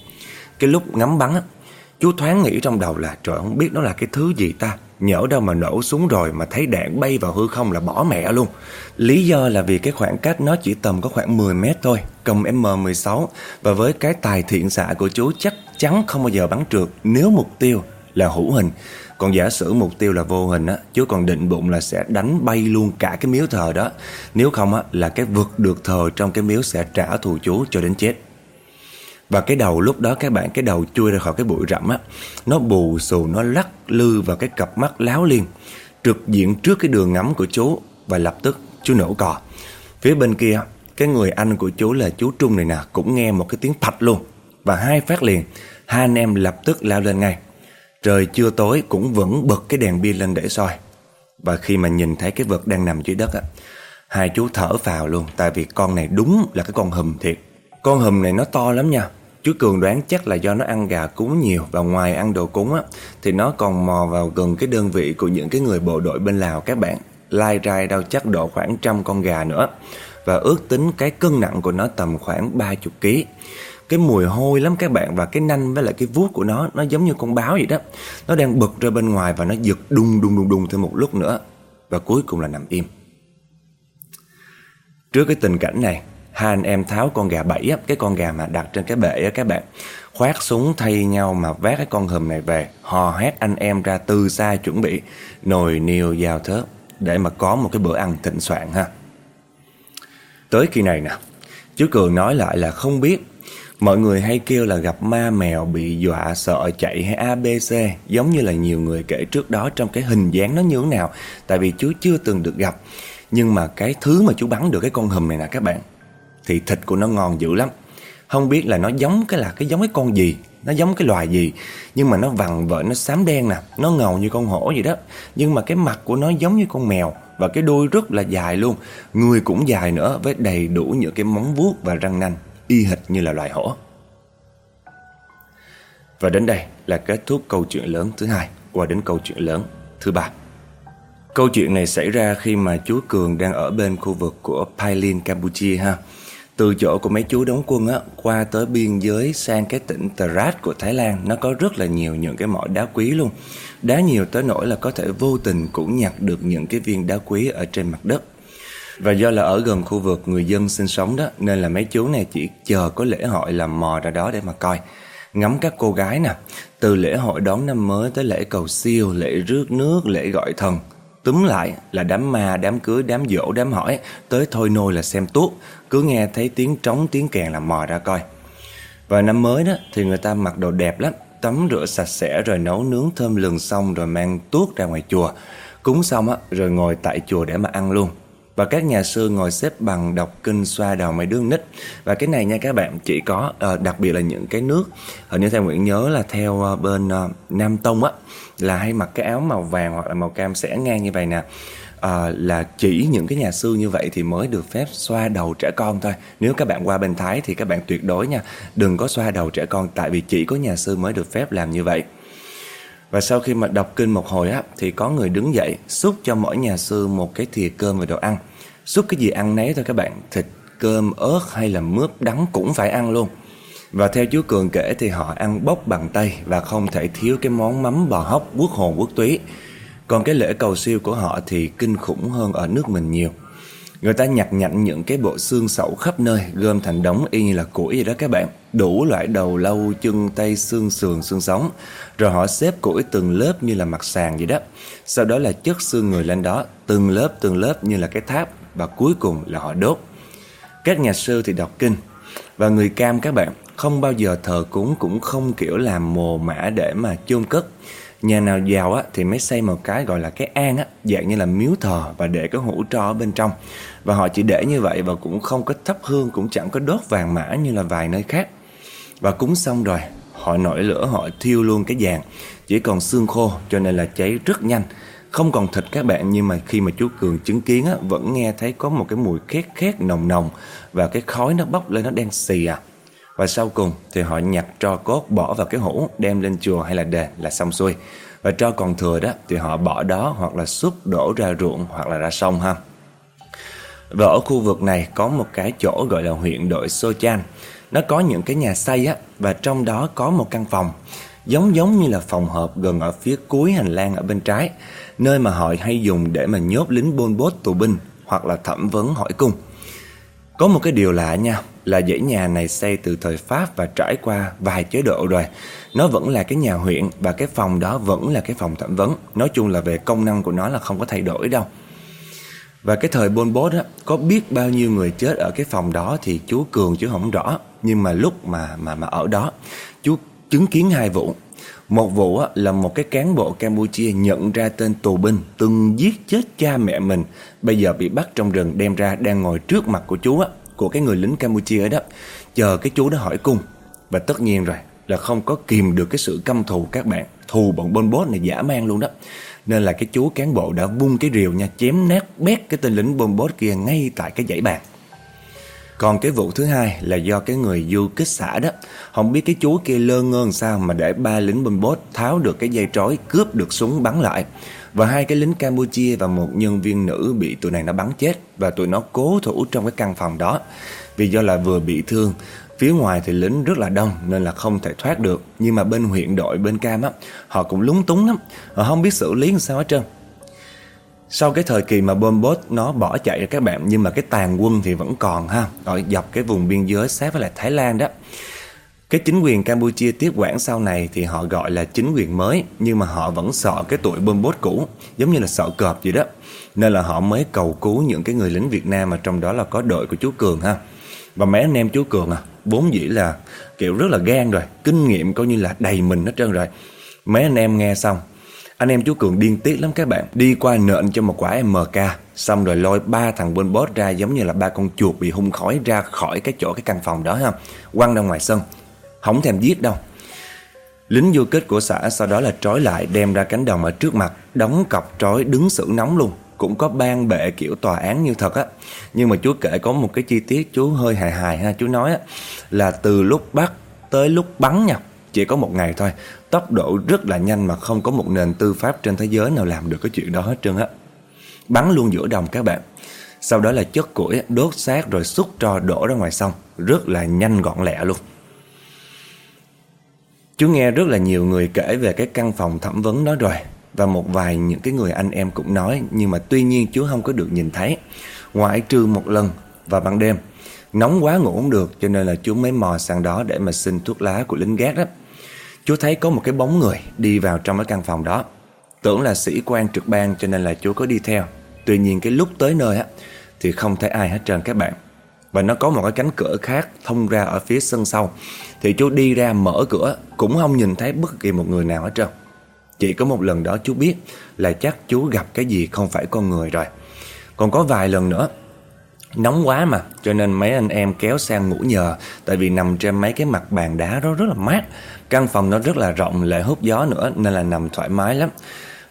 Cái lúc ngắm bắn á, Chú thoáng nghĩ trong đầu là, trời, không biết nó là cái thứ gì ta? Nhỡ đâu mà nổ súng rồi mà thấy đạn bay vào hư không là bỏ mẹ luôn. Lý do là vì cái khoảng cách nó chỉ tầm có khoảng 10 mét thôi Cầm M16 Và với cái tài thiện xạ của chú chắc chắn không bao giờ bắn trượt. Nếu mục tiêu là hữu hình. Còn giả sử mục tiêu là vô hình á Chú còn định bụng là sẽ đánh bay luôn cả cái miếu thờ đó. Nếu không á, là cái vực được thờ trong cái miếu sẽ trả thù chú cho đến chết. Và cái đầu lúc đó các bạn, Cái đầu chui ra khỏi cái bụi rậm á, Nó bù xù, nó lắc lư vào cái cặp mắt láo liên Trực diện trước cái đường ngắm của chú Và lập tức chú nổ cò. Phía bên kia, Cái người anh của chú là chú Trung này nè, Cũng nghe một cái tiếng thạch luôn Và hai phát liền. Hai anh em lập tức lao lên ngay. Trời chưa tối cũng vẫn bật cái đèn pin lên để soi Và khi mà nhìn thấy cái vật đang nằm dưới đất á, Hai chú thở vào luôn, Tại vì con này đúng là cái con hùm thiệt Con hùm này nó to lắm nha Chú Cường đoán chắc là do nó ăn gà cúng nhiều và ngoài ăn đồ cúng á, thì nó còn mò vào gần cái đơn vị của những cái người bộ đội bên Lào các bạn. Lai rai đâu chắc độ khoảng trăm con gà nữa. Và ước tính cái cân nặng của nó tầm khoảng 30 kg. Cái mùi hôi lắm các bạn và cái nanh với lại cái vuốt của nó nó giống như con báo vậy đó. Nó đang bật ra bên ngoài và nó giật đùng đùng đùng đùng thêm một lúc nữa và cuối cùng là nằm im. Trước cái tình cảnh này hai anh em tháo con gà bẫy á, cái con gà mà đặt trên cái bể á các bạn khoát súng thay nhau mà vác cái con hùm này về hò hét anh em ra từ xa chuẩn bị nồi niêu dao thớt để mà có một cái bữa ăn thịnh soạn ha tới khi này nè chú cường nói lại là không biết mọi người hay kêu là gặp ma mèo bị dọa, sợ chạy hay abc giống như là nhiều người kể trước đó trong cái hình dáng nó như thế nào, tại vì chú chưa từng được gặp. Nhưng mà cái thứ mà chú bắn được cái con hùm này nè các bạn, thì thịt của nó ngon dữ lắm. Không biết là nó giống cái là cái giống cái con gì, nó giống cái loài gì, nhưng mà nó vằn vợ nó xám đen nè, nó ngầu như con hổ vậy đó. Nhưng mà cái mặt của nó giống như con mèo, và cái đuôi rất là dài luôn. Người cũng dài nữa, với đầy đủ những cái móng vuốt và răng nanh y hệt như là loài hổ. Và đến đây là kết thúc câu chuyện lớn thứ hai, qua đến câu chuyện lớn thứ ba. Câu chuyện này xảy ra khi mà chú cường đang ở bên khu vực của Pailin, Campuchia ha. Từ chỗ của mấy chú đóng quân á, qua tới biên giới sang cái tỉnh Tarat của Thái Lan, nó có rất là nhiều những cái mỏ đá quý luôn. Đá nhiều tới nỗi là có thể vô tình cũng nhặt được những cái viên đá quý ở trên mặt đất và do là ở gần khu vực người dân sinh sống đó nên là mấy chú này chỉ chờ có lễ hội là mò ra đó để mà coi. Ngắm các cô gái nè từ lễ hội đón năm mới tới lễ cầu siêu lễ rước nước lễ gọi thần. Túm lại là đám ma, đám cưới, đám dỗ, đám hỏi Tới thôi nôi là xem tuốt. Cứ nghe thấy tiếng trống, tiếng kèn là mò ra coi. Và năm mới đó thì người ta mặc đồ đẹp lắm Tắm rửa sạch sẽ rồi nấu nướng thơm lừng xong Rồi mang tuốt ra ngoài chùa. Cúng xong á rồi ngồi tại chùa để mà ăn luôn và các nhà sư ngồi xếp bằng đọc kinh xoa đầu mấy đứa nít. Và cái này nha các bạn chỉ có uh, đặc biệt là những cái nước ờ, hình như theo nguyễn nhớ là theo uh, bên uh, nam tông á là hay mặc cái áo màu vàng hoặc là màu cam sẽ ngang như vậy nè. À, là chỉ những cái nhà sư như vậy thì mới được phép xoa đầu trẻ con thôi. Nếu các bạn qua bên thái thì các bạn tuyệt đối nha đừng có xoa đầu trẻ con tại vì chỉ có nhà sư mới được phép làm như vậy và sau khi mà đọc kinh một hồi á, thì có người đứng dậy xúc cho mỗi nhà sư một cái thìa cơm và đồ ăn xúc cái gì ăn nấy thôi các bạn, thịt, cơm, ớt hay là mướp đắng cũng phải ăn luôn và theo chú Cường kể thì họ ăn bốc bằng tay và không thể thiếu cái món mắm bò hóc quốc hồn quốc túy. Còn cái lễ cầu siêu của họ thì kinh khủng hơn ở nước mình nhiều. Người ta nhặt nhạnh những cái bộ xương sẩu khắp nơi gom thành đống y như là củi vậy đó các bạn. Đủ loại đầu lâu, chân, tay, xương sườn, xương sống. Rồi họ xếp củi từng lớp như là mặt sàn vậy đó. Sau đó là chất xương người lên đó, từng lớp từng lớp như là cái tháp và cuối cùng là họ đốt. Các nhà sư thì đọc kinh và người cam các bạn không bao giờ thờ cúng cũng không kiểu làm mồ mã để mà chôn cất nhà nào giàu á thì mới xây một cái gọi là cái an á dạng như là miếu thờ và để cái hũ tro ở bên trong và họ chỉ để như vậy và cũng không có thắp hương, cũng chẳng có đốt vàng mã như là vài nơi khác. Và cúng xong rồi, họ nổi lửa, họ thiêu luôn cái vàng. Chỉ còn xương khô, cho nên là cháy rất nhanh. Không còn thịt các bạn, nhưng mà khi mà chú cường chứng kiến á, vẫn nghe thấy có một cái mùi khét khét, nồng nồng. Và cái khói nó bốc lên, nó đen xì à. Và sau cùng thì họ nhặt tro cốt bỏ vào cái hũ, đem lên chùa hay là đền là xong xuôi. Và tro còn thừa đó, thì họ bỏ đó hoặc là xúc đổ ra ruộng hoặc là ra sông ha. Và ở khu vực này có một cái chỗ gọi là huyện đội Sochan. Nó có những cái nhà xây á và trong đó có một căn phòng giống giống như là phòng họp gần ở phía cuối hành lang ở bên trái, nơi mà họ hay dùng để mà nhốt lính bôn bốt tù binh hoặc là thẩm vấn hỏi cung. Có một cái điều lạ nha, là dãy nhà này xây từ thời Pháp và trải qua vài chế độ rồi. Nó vẫn là cái nhà huyện và cái phòng đó vẫn là cái phòng thẩm vấn. Nói chung là về công năng của nó là không có thay đổi đâu. Và cái thời Pol Pot á, có biết bao nhiêu người chết ở cái phòng đó thì chú Cường chứ không rõ. Nhưng mà lúc mà mà mà ở đó, chú chứng kiến hai vụ. Một vụ á, là một cái cán bộ Campuchia nhận ra tên tù binh từng giết chết cha mẹ mình, bây giờ bị bắt trong rừng đem ra đang ngồi trước mặt của chú á, của cái người lính Campuchia đó, chờ cái chú đó hỏi cung. Và tất nhiên rồi, là không có kìm được cái sự căm thù các bạn, thù bọn Pol Pot này giả man luôn đó. Nên là cái chú cán bộ đã vung cái rìu nha, Chém nát bét cái tên lính bom bốt kia ngay tại cái dãy bàn. Còn cái vụ thứ hai là do cái người du kích xã đó, Không biết cái chú kia lơ ngơn sao mà để ba lính bom bốt tháo được cái dây trói, cướp được súng bắn lại. Và hai cái lính Campuchia và một nhân viên nữ bị tụi này nó bắn chết Và tụi nó cố thủ trong cái căn phòng đó. Vì do là vừa bị thương Phía ngoài thì lính rất là đông nên là không thể thoát được. Nhưng mà bên huyện đội, bên Cam á, Họ cũng lúng túng lắm. Họ không biết xử lý làm sao hết trơn. Sau cái thời kỳ mà bom bốt, nó bỏ chạy rồi các bạn, Nhưng mà cái tàn quân thì vẫn còn ha. Ở dọc cái vùng biên giới sát với lại Thái Lan đó. Cái chính quyền Campuchia tiếp quản sau này thì họ gọi là chính quyền mới, nhưng mà họ vẫn sợ cái tuổi bom bốt cũ, giống như là sợ cọp vậy đó. Nên là họ mới cầu cứu những cái người lính Việt Nam mà trong đó là có đội của chú Cường ha. Và mấy anh em chú Cường à vốn dĩ là, kiểu, rất là gan rồi, kinh nghiệm coi như là đầy mình hết trơn rồi. Mấy anh em nghe xong, anh em chú Cường điên tiết lắm các bạn. Đi qua nện cho một quả MK Xong rồi lôi ba thằng bên boss ra Giống như là ba con chuột bị hung khói ra khỏi cái chỗ cái căn phòng đó ha. Quăng ra ngoài sân, Không thèm giết đâu. Lính du kích của xã sau đó là trói lại, Đem ra cánh đồng ở trước mặt, Đóng cọc trói đứng xử nóng luôn. Cũng có ban bệ kiểu tòa án như thật á. Nhưng mà chú kể có một cái chi tiết Chú hơi hài hài ha. Chú nói á Là từ lúc bắt tới lúc bắn nha, chỉ có một ngày thôi. Tốc độ rất là nhanh mà không có một nền tư pháp trên thế giới nào làm được cái chuyện đó hết trơn á. Bắn luôn giữa đồng các bạn. Sau đó là chất củi, đốt xác rồi xúc trò đổ ra ngoài sông. Rất là nhanh gọn lẹ luôn. Chú nghe rất là nhiều người kể về cái căn phòng thẩm vấn đó rồi và một vài những cái người anh em cũng nói, nhưng mà tuy nhiên chú không có được nhìn thấy. Ngoại trừ một lần vào ban đêm. Nóng quá ngủ không được, cho nên là chú mới mò sang đó để mà xin thuốc lá của lính gác đó Chú thấy có một cái bóng người đi vào trong cái căn phòng đó. Tưởng là sĩ quan trực ban, cho nên là chú có đi theo. Tuy nhiên cái lúc tới nơi á, Thì không thấy ai hết trơn các bạn. Và nó có một cái cánh cửa khác thông ra ở phía sân sau. Thì chú đi ra mở cửa, Cũng không nhìn thấy bất kỳ một người nào hết trơn. Chỉ có một lần đó chú biết Là chắc chú gặp cái gì không phải con người rồi. Còn có vài lần nữa, Nóng quá mà, Cho nên mấy anh em kéo sang ngủ nhờ, Tại vì nằm trên mấy cái mặt bàn đá đó rất là mát. Căn phòng nó rất là rộng, lại hút gió nữa, Nên là nằm thoải mái lắm.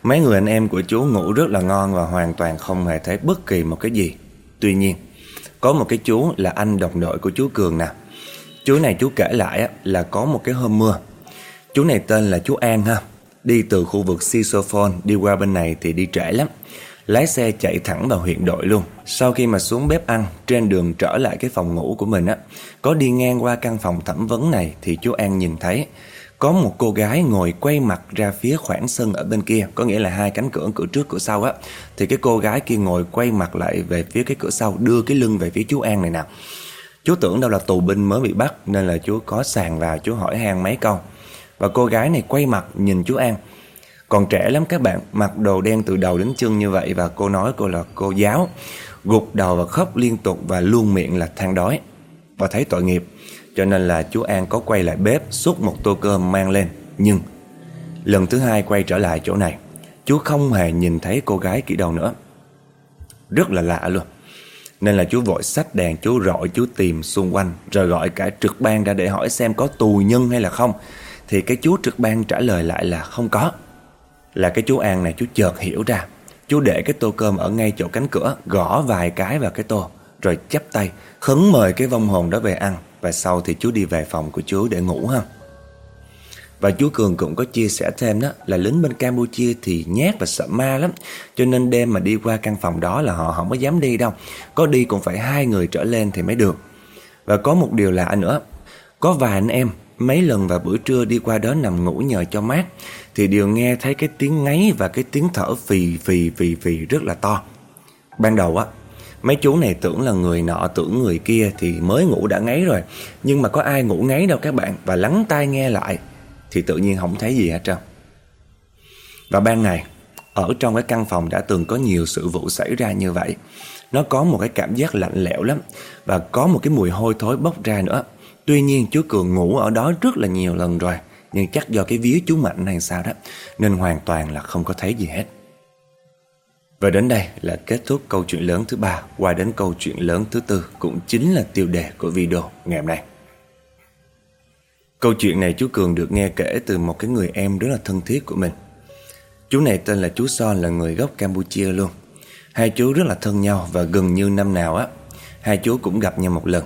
Mấy người anh em của chú ngủ rất là ngon Và hoàn toàn không hề thấy bất kỳ một cái gì. Tuy nhiên, Có một cái chú là anh đồng đội của chú Cường nè. Chú này chú kể lại là có một cái hôm mưa. Chú này tên là chú An ha. Đi từ khu vực Sisophone đi qua bên này thì đi trễ lắm lái xe chạy thẳng vào huyện đội luôn. Sau khi mà xuống bếp ăn, trên đường trở lại cái phòng ngủ của mình á, có đi ngang qua căn phòng thẩm vấn này thì chú An nhìn thấy có một cô gái ngồi quay mặt ra phía khoảng sân ở bên kia, có nghĩa là hai cánh cửa cửa trước cửa sau á. Thì cái cô gái kia ngồi quay mặt lại về phía cái cửa sau, đưa cái lưng về phía chú An này nè. Chú tưởng đâu là tù binh mới bị bắt nên là chú có sàng vào chú hỏi han mấy câu. Và cô gái này quay mặt nhìn chú An còn trẻ lắm các bạn, mặc đồ đen từ đầu đến chân như vậy và cô nói cô là cô giáo, gục đầu và khóc liên tục và luôn miệng là than đói. Và thấy tội nghiệp, cho nên là chú An có quay lại bếp xúc một tô cơm mang lên. Nhưng lần thứ hai quay trở lại chỗ này, chú không hề nhìn thấy cô gái kỹ đầu nữa. Rất là lạ luôn. Nên là chú vội sách đèn chú rọi chú tìm xung quanh Rồi gọi cả trực ban ra để hỏi xem có tù nhân hay là không thì cái chú trực ban trả lời lại là không có là cái chú An này, chú chợt hiểu ra Chú để cái tô cơm ở ngay chỗ cánh cửa, Gõ vài cái vào cái tô, Rồi chắp tay, khấn mời cái vong hồn đó về ăn Và sau thì chú đi về phòng của chú để ngủ ha và chú Cường cũng có chia sẻ thêm đó, là lính bên Campuchia thì nhát và sợ ma lắm. Cho nên đêm mà đi qua căn phòng đó là họ không có dám đi đâu. Có đi cũng phải hai người trở lên thì mới được. Và có một điều lạ nữa. Có vài anh em mấy lần vào buổi trưa đi qua đó nằm ngủ nhờ cho mát thì đều nghe thấy cái tiếng ngáy và cái tiếng thở phì phì phì phì rất là to. Ban đầu á Mấy chú này tưởng là người nọ tưởng người kia thì mới ngủ đã ngáy rồi Nhưng mà có ai ngủ ngáy đâu các bạn Và lắng tai nghe lại thì tự nhiên không thấy gì hết trơn. Và ban ngày, ở trong cái căn phòng đã từng có nhiều sự vụ xảy ra như vậy. Nó có một cái cảm giác lạnh lẽo lắm và có một cái mùi hôi thối bốc ra nữa. Tuy nhiên chú Cường ngủ ở đó rất là nhiều lần rồi, nhưng chắc do cái vía chú Mạnh hay sao đó, nên hoàn toàn là không có thấy gì hết. Và đến đây là kết thúc câu chuyện lớn thứ ba qua đến câu chuyện lớn thứ tư cũng chính là tiêu đề của video ngày hôm nay. Câu chuyện này chú Cường được nghe kể từ một cái người em rất là thân thiết của mình. Chú này tên là chú Son là người gốc Campuchia luôn. Hai chú rất là thân nhau và gần như năm nào á, hai chú cũng gặp nhau một lần.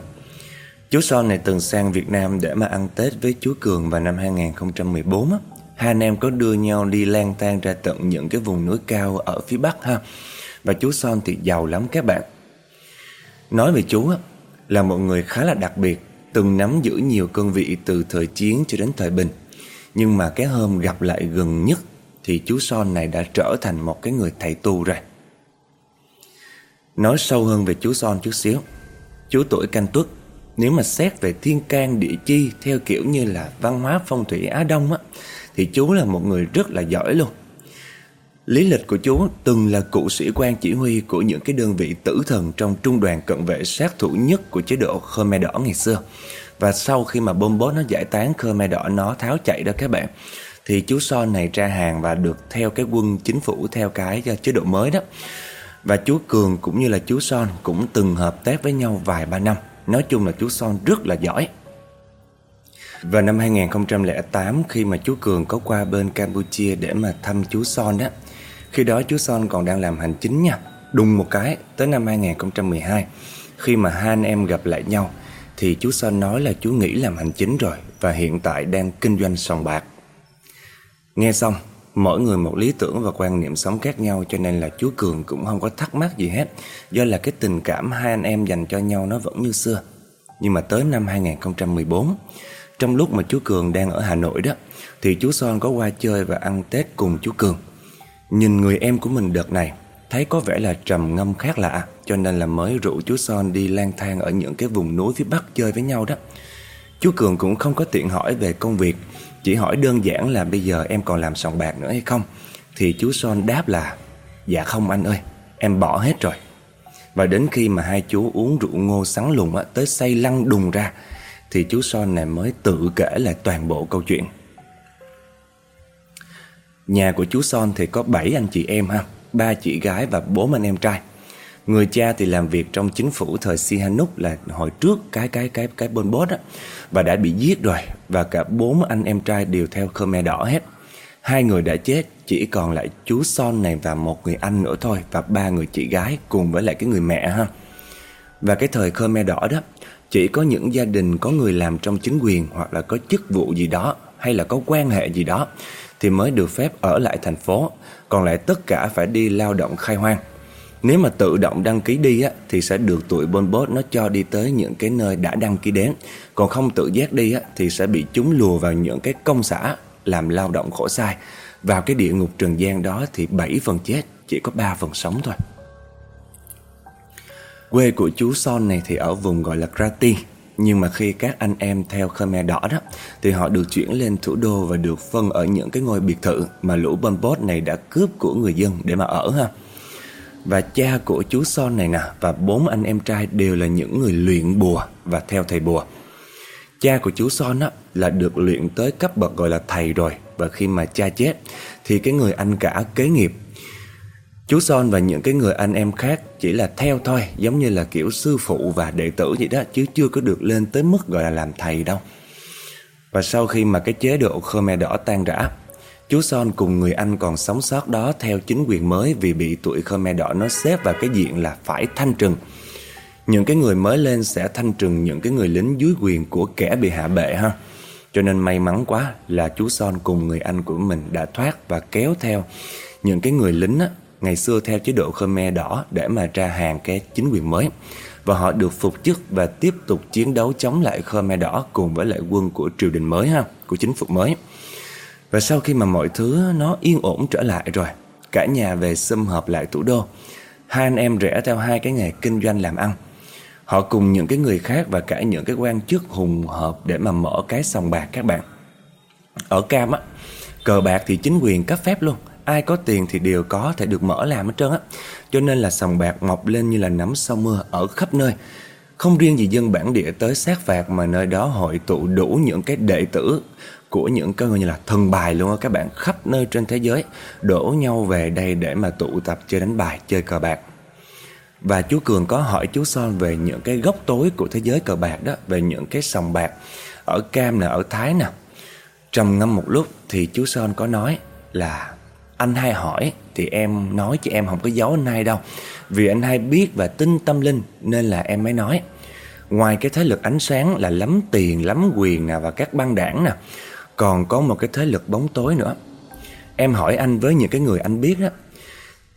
Chú Son này từng sang Việt Nam để mà ăn Tết với chú Cường vào năm 2014 á. Hai anh em có đưa nhau đi lang thang ra tận những cái vùng núi cao ở phía Bắc ha. Và chú Son thì giàu lắm các bạn. Nói về chú á, là một người khá là đặc biệt từng nắm giữ nhiều cương vị từ thời chiến cho đến thời bình. Nhưng mà cái hôm gặp lại gần nhất thì chú Son này đã trở thành một cái người thầy tu rồi. Nói sâu hơn về chú Son chút xíu. Chú tuổi canh tuất, nếu mà xét về thiên can địa chi theo kiểu như là văn hóa phong thủy Á Đông á, thì chú là một người rất là giỏi luôn. Lý lịch của chú từng là cựu sĩ quan chỉ huy của những cái đơn vị tử thần trong trung đoàn cận vệ sát thủ nhất của chế độ Khmer Đỏ ngày xưa. Và sau khi mà bom bốt nó giải tán Khmer Đỏ nó tháo chạy đó các bạn thì chú Son này ra hàng và được theo cái quân chính phủ theo cái ờ, chế độ mới đó. Và chú Cường cũng như là chú Son cũng từng hợp tác với nhau vài ba năm. Nói chung là chú Son rất là giỏi. Vào năm 2008 khi mà chú Cường có qua bên Campuchia để mà thăm chú Son đó khi đó chú Son còn đang làm hành chính nha, Đùng một cái tới năm 2012 Khi mà hai anh em gặp lại nhau Thì chú Son nói là chú nghỉ làm hành chính rồi Và hiện tại đang kinh doanh sòng bạc Nghe xong Mỗi người một lý tưởng và quan niệm sống khác nhau, Cho nên là chú Cường cũng không có thắc mắc gì hết. Do là cái tình cảm hai anh em dành cho nhau nó vẫn như xưa. Nhưng mà tới năm 2014 Trong lúc mà chú Cường đang ở Hà Nội đó, Thì chú Son có qua chơi và ăn Tết cùng chú Cường. Nhìn người em của mình đợt này, Thấy có vẻ là trầm ngâm khác lạ, Cho nên là mới rủ chú Son đi lang thang Ở những cái vùng núi phía Bắc chơi với nhau đó. Chú Cường cũng không có tiện hỏi về công việc chỉ hỏi đơn giản là bây giờ em còn làm sòng bạc nữa hay không? Thì chú Son đáp là Dạ không anh ơi Em bỏ hết rồi. Và đến khi mà hai chú uống rượu ngô sắn lùng á, Tới say lăn đùng ra Thì chú Son này mới tự kể lại toàn bộ câu chuyện. Nhà của chú Son thì có 7 anh chị em ha, ba chị gái và bốn anh em trai. Người cha thì làm việc trong chính phủ thời Sihanouk là hồi trước cái cái cái cái Pol Pot á và đã bị giết rồi và cả bốn anh em trai đều theo Khmer đỏ hết. Hai người đã chết, chỉ còn lại chú Son này và một người anh nữa thôi và ba người chị gái cùng với lại cái người mẹ ha. Và cái thời Khmer đỏ đó, chỉ có những gia đình có người làm trong chính quyền hoặc là có chức vụ gì đó hay là có quan hệ gì đó thì mới được phép ở lại thành phố, còn lại tất cả phải đi lao động khai hoang. Nếu mà tự động đăng ký đi á, thì sẽ được tụi Bon Pot nó cho đi tới những cái nơi đã đăng ký đến. Còn không tự giác đi á, thì sẽ bị chúng lùa vào những cái công xã làm lao động khổ sai. Vào cái địa ngục trần gian đó thì 7 phần chết, chỉ có 3 phần sống thôi. Quê của chú Son này thì ở vùng gọi là Krati, nhưng mà khi các anh em theo Khmer đỏ đó Thì họ được chuyển lên thủ đô và được phân ở những cái ngôi biệt thự Mà lũ Pol Pot này đã cướp của người dân để mà ở ha và cha của chú Son này nè và bốn anh em trai đều là những người luyện bùa và theo thầy bùa. Cha của chú Son á, là được luyện tới cấp bậc gọi là thầy rồi. Và khi mà cha chết thì cái người anh cả kế nghiệp. Chú Son và những cái người anh em khác chỉ là theo thôi Giống như là kiểu sư phụ và đệ tử vậy đó Chứ chưa có được lên tới mức gọi là làm thầy đâu. Và sau khi mà cái chế độ Khmer đỏ tan rã Chú Son cùng người anh còn sống sót đó theo chính quyền mới Vì bị tụi Khmer đỏ nó xếp vào cái diện là phải thanh trừng. Những cái người mới lên sẽ thanh trừng những cái người lính dưới quyền của kẻ bị hạ bệ ha. Cho nên may mắn quá là chú Son cùng người anh của mình đã thoát và kéo theo những cái người lính á, ngày xưa theo chế độ Khmer đỏ để mà ra hàng cái chính quyền mới. Và họ được phục chức và tiếp tục chiến đấu chống lại Khmer đỏ cùng với lại quân của triều đình mới ha, của chính phủ mới. Và sau khi mà mọi thứ nó yên ổn trở lại rồi, cả nhà về xâm hợp lại thủ đô. Hai anh em rẽ theo hai cái nghề kinh doanh làm ăn. Họ cùng những cái người khác và cả những cái quan chức hùng hợp để mà mở cái sòng bạc các bạn. Ở Cam á, cờ bạc thì chính quyền cấp phép luôn ai có tiền thì đều có thể được mở làm hết trơn á cho nên là sòng bạc mọc lên như là nắm sau mưa ở khắp nơi không riêng gì dân bản địa tới sát phạt mà nơi đó hội tụ đủ những cái đệ tử của những cái như là thần bài luôn á các bạn khắp nơi trên thế giới đổ nhau về đây để mà tụ tập chơi đánh bài chơi cờ bạc. Và chú Cường có hỏi chú Son về những cái góc tối của thế giới cờ bạc đó về những cái sòng bạc ở Cam nè ở Thái nè. Trầm ngâm một lúc thì chú Son có nói là anh hai hỏi thì em nói chứ em không có giấu anh hai đâu. Vì anh hai biết và tin tâm linh nên là em mới nói. Ngoài cái thế lực ánh sáng là lắm tiền, lắm quyền nè và các băng đảng nè còn có một cái thế lực bóng tối nữa Em hỏi anh với những cái người anh biết đó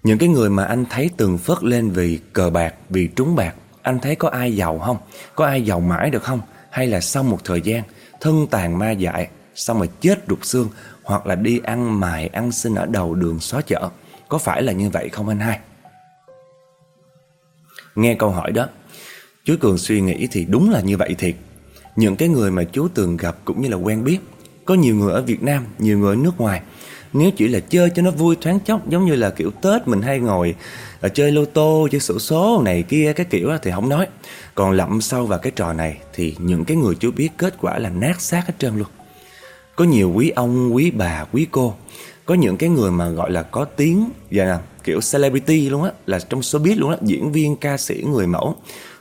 Những cái người mà anh thấy từng phớt lên vì cờ bạc, vì trúng bạc Anh thấy có ai giàu không? Có ai giàu mãi được không? Hay là sau một thời gian thân tàn ma dại Xong rồi chết rụt xương hoặc là đi ăn mài ăn xin ở đầu đường xó chợ. Có phải là như vậy không anh hai? Nghe câu hỏi đó, chú Cường suy nghĩ thì đúng là như vậy thiệt. Những cái người mà chú Tường gặp cũng như là quen biết, có nhiều người ở Việt Nam, nhiều người ở nước ngoài. Nếu chỉ là chơi cho nó vui thoáng chốc giống như là kiểu Tết mình hay ngồi ở chơi lô tô, chơi sổ số này kia cái kiểu thì không nói. Còn lậm sâu vào cái trò này thì những cái người chú biết kết quả là nát xác hết trơn luôn. Có nhiều quý ông, quý bà, quý cô Có những cái người mà gọi là có tiếng Và kiểu celebrity luôn á Là trong showbiz luôn á Diễn viên, ca sĩ, người mẫu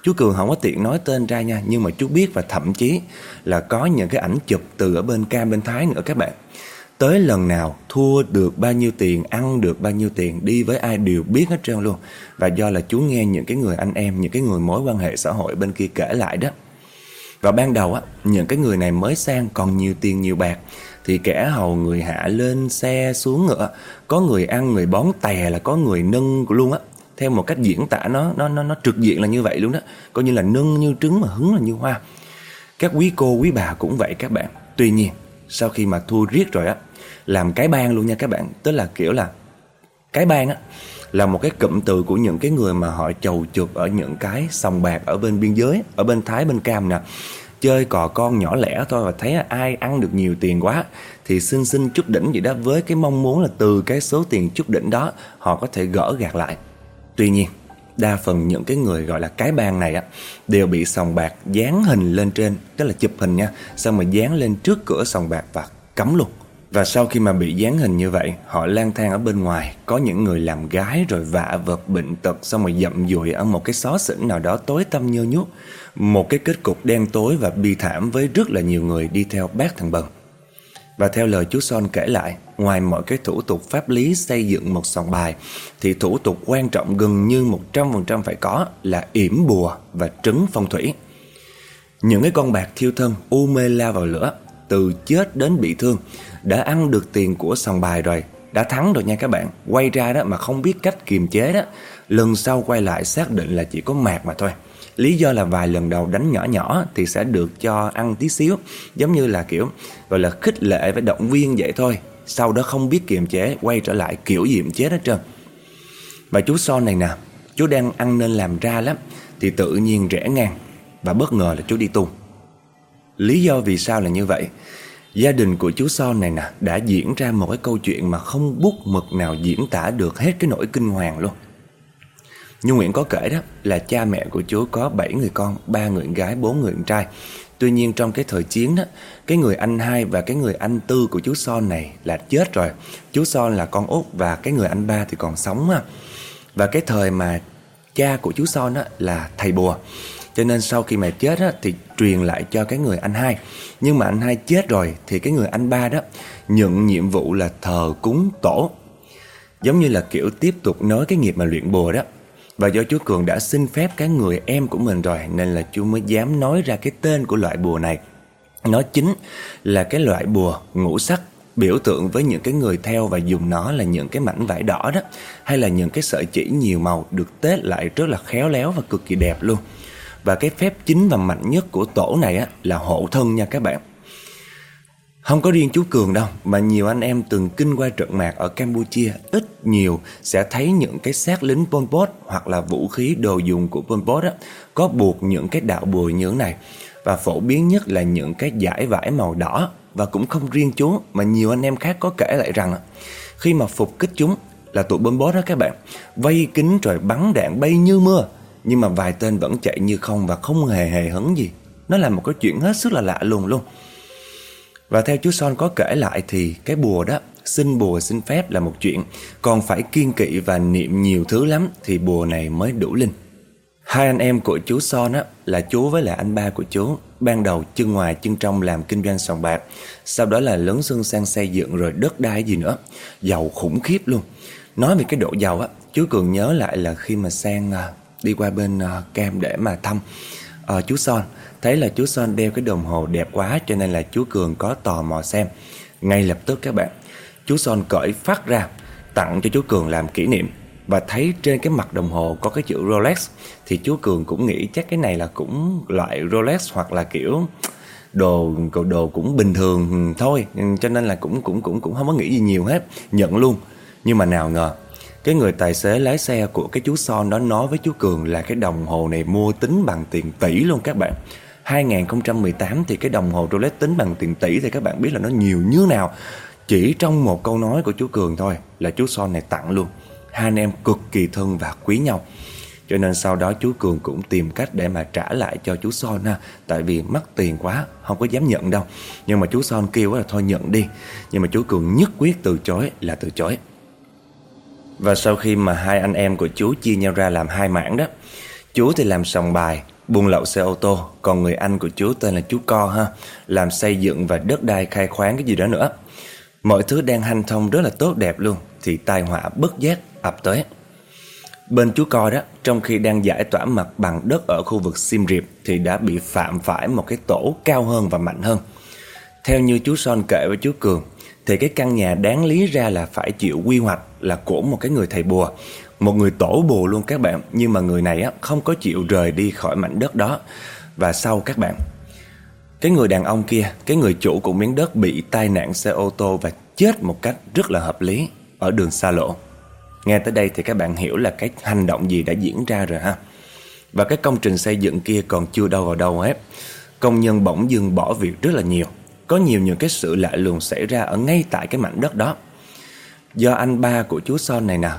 Chú Cường không có tiện nói tên ra nha Nhưng mà chú biết và thậm chí Là có những cái ảnh chụp từ ở bên Cam bên Thái nữa các bạn. Tới lần nào thua được bao nhiêu tiền Ăn được bao nhiêu tiền Đi với ai đều biết hết trơn luôn. Và do là chú nghe những cái người anh em Những cái người mối quan hệ xã hội bên kia kể lại đó. Và ban đầu á, những cái người này mới sang còn nhiều tiền nhiều bạc. Thì kẻ hầu người hạ lên xe xuống ngựa, có người ăn người bón tè là có người nâng luôn á. Theo một cách diễn tả nó nó nó nó trực diện là như vậy luôn đó, coi như là nâng như trứng mà hứng là như hoa. Các quý cô quý bà cũng vậy các bạn. Tuy nhiên, sau khi mà thua riết rồi á, làm cái ban luôn nha các bạn, tức là kiểu là cái ban á là một cái cụm từ của những cái người mà họ chầu chụp ở những cái sòng bạc ở bên biên giới, ở bên Thái bên Cam nè. Chơi cò con nhỏ lẻ thôi và thấy ai ăn được nhiều tiền quá thì xin xin chút đỉnh vậy đó với cái mong muốn là từ cái số tiền chút đỉnh đó họ có thể gỡ gạt lại. Tuy nhiên, đa phần những cái người gọi là cái bang này á đều bị sòng bạc dán hình lên trên, tức là chụp hình nha, xong rồi dán lên trước cửa sòng bạc và cấm luôn. Và sau khi mà bị dán hình như vậy, họ lang thang ở bên ngoài, có những người làm gái rồi vạ vật bệnh tật xong rồi dậm dụi ở một cái xó xỉnh nào đó tối tăm nhơ nhuốc. Một cái kết cục đen tối và bi thảm với rất là nhiều người đi theo bác thằng Bần. Và theo lời chú Son kể lại, ngoài mọi cái thủ tục pháp lý xây dựng một sòng bài, thì thủ tục quan trọng gần như 100% phải có là yểm bùa và trấn phong thủy. Những cái con bạc thiêu thân u mê lao vào lửa, từ chết đến bị thương, đã ăn được tiền của sòng bài rồi đã thắng rồi nha các bạn quay ra đó mà không biết cách kiềm chế đó lần sau quay lại xác định là chỉ có mạc mà thôi lý do là vài lần đầu đánh nhỏ nhỏ thì sẽ được cho ăn tí xíu, giống như là kiểu, gọi là, khích lệ và động viên vậy thôi. Sau đó không biết kiềm chế, quay trở lại kiểu gì cũng chết hết trơn. Và chú son này nè, chú đang ăn nên làm ra lắm, thì tự nhiên rẽ ngang. Và bất ngờ là chú đi tu. Lý do vì sao là như vậy? Gia đình của chú Son này nè, đã diễn ra một cái câu chuyện mà không bút mực nào diễn tả được hết cái nỗi kinh hoàng luôn. Như Nguyễn có kể đó là cha mẹ của chúa có 7 người con, ba người gái, bốn người trai. Tuy nhiên trong cái thời chiến đó, cái người anh hai và cái người anh tư của chú Son này là chết rồi. Chú Son là con út và cái người anh ba thì còn sống. Và cái thời mà cha của chú Son đó là thầy bùa. Cho nên sau khi mà chết á, thì truyền lại cho cái người anh hai Nhưng mà anh hai chết rồi thì cái người anh ba đó nhận nhiệm vụ là thờ cúng tổ Giống như là kiểu tiếp tục nói cái nghiệp mà luyện bùa đó và do chú Cường đã xin phép cái người em của mình rồi Nên là chú mới dám nói ra cái tên của loại bùa này. Nó chính là cái loại bùa ngũ sắc biểu tượng với những cái người theo và dùng nó là những cái mảnh vải đỏ đó hay là những cái sợi chỉ nhiều màu được tết lại rất là khéo léo và cực kỳ đẹp luôn. Và cái phép chính và mạnh nhất của tổ này á, là hộ thân nha các bạn không có riêng chú Cường đâu Mà nhiều anh em từng kinh qua trận mạc ở Campuchia. Ít nhiều sẽ thấy những cái xác lính Pol Pot Hoặc là vũ khí đồ dùng của Pol Pot á, Có buộc những cái đạo bùi như thế này. Và phổ biến nhất là những cái giải vải màu đỏ Và cũng không riêng chú Mà nhiều anh em khác có kể lại rằng Khi mà phục kích chúng là tụi Pol Pot đó các bạn Vây kính rồi bắn đạn bay như mưa Nhưng mà vài tên vẫn chạy như không Và không hề hề hấn gì. Nó là một cái chuyện hết sức là lạ luôn luôn và theo chú Son có kể lại thì cái bùa đó xin bùa xin phép là một chuyện Còn phải kiên kỵ và niệm nhiều thứ lắm thì bùa này mới đủ linh. Hai anh em của chú Son á, là chú với lại anh ba của chú Ban đầu chân ngoài chân trong làm kinh doanh sòng bạc Sau đó là lớn xương sang xây dựng rồi đất đai gì nữa Giàu khủng khiếp luôn. Nói về cái độ giàu á Chú Cường nhớ lại là khi mà sang à, đi qua bên à, Cam để mà thăm à, chú Son. Thấy là chú Son đeo cái đồng hồ đẹp quá cho nên là chú Cường có tò mò xem. Ngay lập tức các bạn, chú Son cởi phát ra tặng cho chú Cường làm kỷ niệm. Và thấy trên cái mặt đồng hồ có cái chữ Rolex thì chú Cường cũng nghĩ chắc cái này là cũng loại Rolex hoặc là kiểu đồ đồ cũng bình thường thôi. Cho nên là cũng cũng cũng cũng không có nghĩ gì nhiều hết nhận luôn. Nhưng mà nào ngờ cái người tài xế lái xe của cái chú Son đó nói với chú Cường là cái đồng hồ này mua tính bằng tiền tỷ luôn các bạn. 2018 thì cái đồng hồ Rolex tính bằng tiền tỷ thì các bạn biết là nó nhiều như nào. Chỉ trong một câu nói của chú Cường thôi là chú Son này tặng luôn. Hai anh em cực kỳ thân và quý nhau. Cho nên sau đó chú Cường cũng tìm cách để mà trả lại cho chú Son ha Tại vì mất tiền quá, không có dám nhận đâu Nhưng mà chú Son kêu là thôi nhận đi Nhưng mà chú Cường nhất quyết từ chối là từ chối Và sau khi mà hai anh em của chú chia nhau ra làm hai mảng đó Chú thì làm sòng bài buôn lậu xe ô tô, còn người anh của chú tên là chú Co ha, làm xây dựng và đất đai khai khoáng cái gì đó nữa. Mọi thứ đang hanh thông rất là tốt đẹp luôn, thì tai họa bất giác ập tới. Bên chú Co đó, trong khi đang giải tỏa mặt bằng đất ở khu vực Sim Riệp thì đã bị phạm phải một cái tổ cao hơn và mạnh hơn. Theo như chú Son kể với chú Cường, thì cái căn nhà đáng lý ra là phải chịu quy hoạch là của một cái người thầy bùa một người tổ bù luôn các bạn, nhưng mà người này á, không có chịu rời đi khỏi mảnh đất đó. Và sau các bạn, cái người đàn ông kia, cái người chủ của miếng đất bị tai nạn xe ô tô và chết một cách rất là hợp lý ở đường xa lộ. Nghe tới đây thì các bạn hiểu là cái hành động gì đã diễn ra rồi ha. Và cái công trình xây dựng kia còn chưa đâu vào đâu hết. Công nhân bỗng dưng bỏ việc rất là nhiều. Có nhiều những cái sự lạ lùng xảy ra ở ngay tại cái mảnh đất đó. Do anh ba của chú Son này nè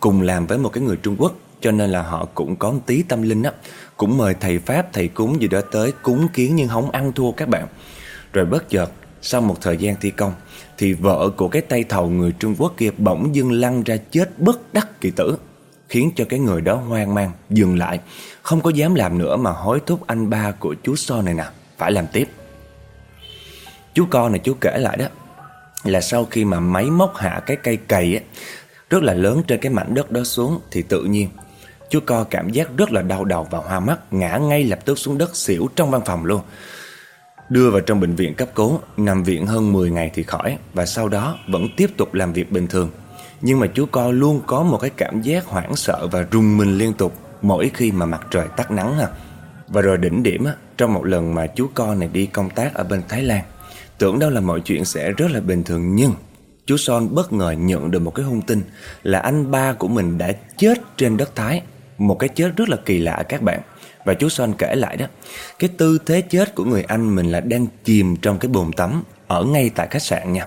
cùng làm với một cái người Trung Quốc, cho nên là họ cũng có một tí tâm linh á. Cũng mời thầy pháp, thầy cúng gì đó tới cúng kiến nhưng không ăn thua các bạn. Rồi bất chợt, sau một thời gian thi công, thì vợ của cái tay thầu người Trung Quốc kia bỗng dưng lăn ra chết bất đắc kỳ tử, khiến cho cái người đó hoang mang, dừng lại. Không có dám làm nữa mà hối thúc anh ba của chú So này nè, phải làm tiếp. Chú con này chú kể lại đó, là sau khi mà máy móc hạ cái cây cày á rất là lớn trên cái mảnh đất đó xuống thì tự nhiên chú co cảm giác rất là đau đầu và hoa mắt ngã ngay lập tức xuống đất xỉu trong văn phòng luôn. Đưa vào trong bệnh viện cấp cứu, nằm viện hơn 10 ngày thì khỏi và sau đó vẫn tiếp tục làm việc bình thường. Nhưng mà chú co luôn có một cái cảm giác hoảng sợ và rùng mình liên tục mỗi khi mà mặt trời tắt nắng ha. Và rồi đỉnh điểm á, trong một lần mà chú co này đi công tác ở bên Thái Lan, tưởng đâu là mọi chuyện sẽ rất là bình thường nhưng chú Son bất ngờ nhận được một cái hung tin là anh ba của mình đã chết trên đất Thái. Một cái chết rất là kỳ lạ các bạn. Và chú Son kể lại đó, cái tư thế chết của người anh mình là đang chìm trong cái bồn tắm ở ngay tại khách sạn nha.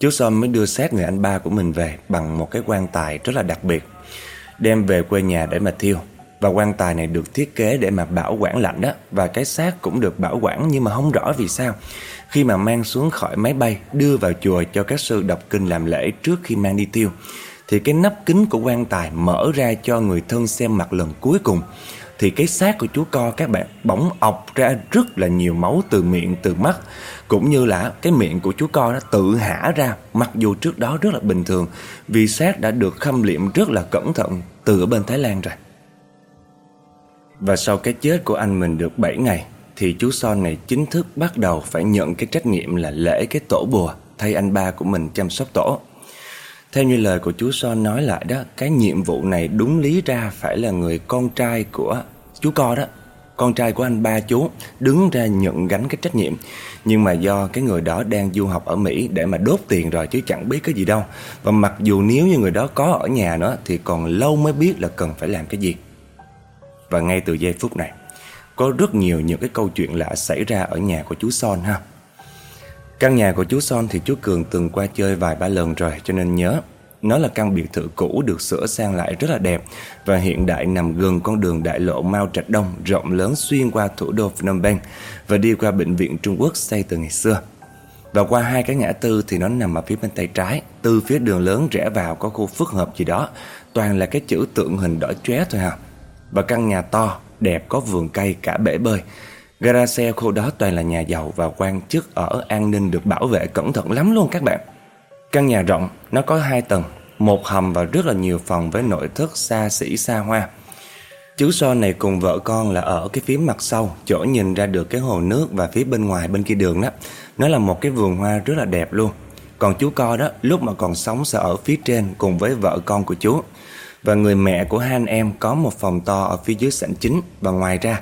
Chú Son mới đưa xác người anh ba của mình về bằng một cái quan tài rất là đặc biệt, đem về quê nhà để mà thiêu. Và quan tài này được thiết kế để mà bảo quản lạnh đó. Và cái xác cũng được bảo quản nhưng mà không rõ vì sao. Khi mà mang xuống khỏi máy bay, đưa vào chùa cho các sư đọc kinh làm lễ trước khi mang đi tiêu, Thì cái nắp kính của quan tài mở ra cho người thân xem mặt lần cuối cùng. Thì cái xác của chú co, các bạn, bỗng ọc ra rất là nhiều máu từ miệng, từ mắt, cũng như là cái miệng của chú co nó tự hả ra, mặc dù trước đó rất là bình thường, vì xác đã được khâm liệm rất là cẩn thận từ ở bên Thái Lan rồi. Và sau cái chết của anh mình được 7 ngày thì chú Son này chính thức bắt đầu phải nhận cái trách nhiệm là lễ cái tổ bùa thay anh ba của mình chăm sóc tổ. Theo như lời của chú Son nói lại đó, cái nhiệm vụ này đúng lý ra phải là người con trai của chú co đó. Con trai của anh ba chú đứng ra nhận gánh cái trách nhiệm Nhưng mà do cái người đó đang du học ở Mỹ để mà đốt tiền rồi chứ chẳng biết cái gì đâu Và mặc dù nếu như người đó có ở nhà nữa thì còn lâu mới biết là cần phải làm cái gì và ngay từ giây phút này Có rất nhiều những cái câu chuyện lạ xảy ra ở nhà của chú Son ha Căn nhà của chú Son thì chú Cường từng qua chơi vài ba lần rồi cho nên nhớ nó là căn biệt thự cũ được sửa sang lại rất là đẹp và hiện đại nằm gần con đường đại lộ Mao Trạch Đông rộng lớn xuyên qua thủ đô Phnom Penh và đi qua bệnh viện Trung Quốc xây từ ngày xưa. Và qua hai cái ngã tư thì nó nằm ở phía bên tay trái, từ phía đường lớn rẽ vào có khu phức hợp gì đó, toàn là cái chữ tượng hình đỏ chóe thôi hả. Và căn nhà to, đẹp có vườn cây cả bể bơi. Gara xe khu đó toàn là nhà giàu và quan chức ở an ninh được bảo vệ cẩn thận lắm luôn các bạn. Căn nhà rộng, nó có hai tầng, một hầm và rất là nhiều phòng với nội thất xa xỉ xa hoa. Chú so này cùng vợ con là ở cái phía mặt sau, chỗ nhìn ra được cái hồ nước và phía bên ngoài bên kia đường đó. Nó là một cái vườn hoa rất là đẹp luôn. Còn chú co đó, lúc mà còn sống sẽ ở phía trên cùng với vợ con của chú. Và người mẹ của hai anh em có một phòng to ở phía dưới sảnh chính và ngoài ra,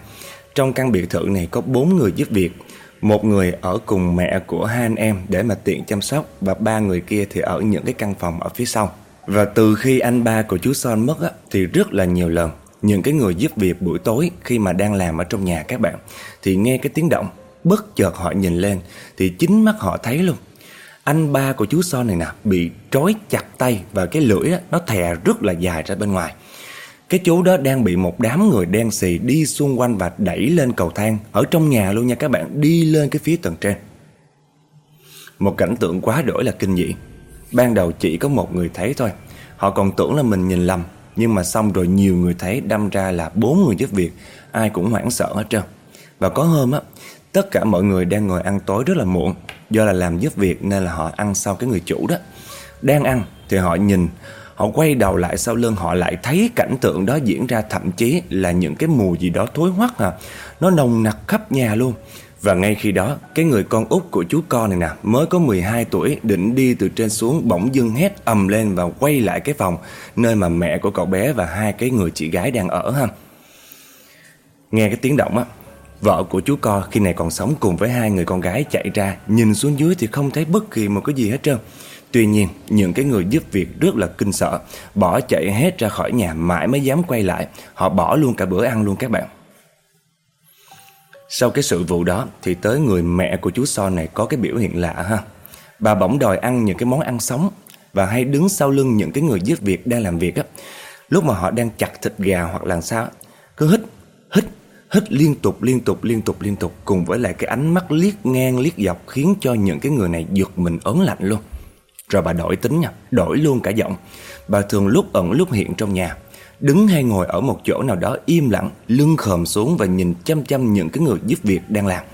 trong căn biệt thự này có bốn người giúp việc một người ở cùng mẹ của hai anh em để mà tiện chăm sóc và ba người kia thì ở những cái căn phòng ở phía sau. Và từ khi anh ba của chú Son mất á, thì rất là nhiều lần những cái người giúp việc buổi tối khi mà đang làm ở trong nhà các bạn thì nghe cái tiếng động bất chợt họ nhìn lên thì chính mắt họ thấy luôn anh ba của chú Son này nè bị trói chặt tay và cái lưỡi á, nó thè rất là dài ra bên ngoài. Cái chú đó đang bị một đám người đen xì đi xung quanh và đẩy lên cầu thang Ở trong nhà luôn nha các bạn Đi lên cái phía tầng trên. Một cảnh tượng quá đổi là kinh dị. Ban đầu chỉ có một người thấy thôi Họ còn tưởng là mình nhìn lầm Nhưng mà xong rồi nhiều người thấy đâm ra là bốn người giúp việc Ai cũng hoảng sợ hết trơn. Và có hôm á Tất cả mọi người đang ngồi ăn tối rất là muộn Do là làm giúp việc nên là họ ăn sau cái người chủ đó Đang ăn thì họ nhìn Họ quay đầu lại sau lưng họ lại thấy cảnh tượng đó diễn ra thậm chí là những cái mùi gì đó thối hoắc à. Nó nồng nặc khắp nhà luôn. Và ngay khi đó, cái người con út của chú con này nè, mới có 12 tuổi, định đi từ trên xuống bỗng dưng hét ầm lên và quay lại cái phòng nơi mà mẹ của cậu bé và hai cái người chị gái đang ở ha. Nghe cái tiếng động á, vợ của chú co khi này còn sống cùng với hai người con gái chạy ra, nhìn xuống dưới thì không thấy bất kỳ một cái gì hết trơn. Tuy nhiên, những cái người giúp việc rất là kinh sợ, bỏ chạy hết ra khỏi nhà mãi mới dám quay lại, họ bỏ luôn cả bữa ăn luôn các bạn. Sau cái sự vụ đó thì tới người mẹ của chú so này có cái biểu hiện lạ ha. Bà bỗng đòi ăn những cái món ăn sống và hay đứng sau lưng những cái người giúp việc đang làm việc á. Lúc mà họ đang chặt thịt gà hoặc là sao cứ hít, hít, liên tục liên tục liên tục liên tục cùng với lại cái ánh mắt liếc ngang liếc dọc khiến cho những cái người này giật mình ớn lạnh luôn. Rồi bà đổi tính nha, đổi luôn cả giọng. Bà thường lúc ẩn lúc hiện trong nhà, đứng hay ngồi ở một chỗ nào đó im lặng, lưng khòm xuống và nhìn chăm chăm những cái người giúp việc đang làm.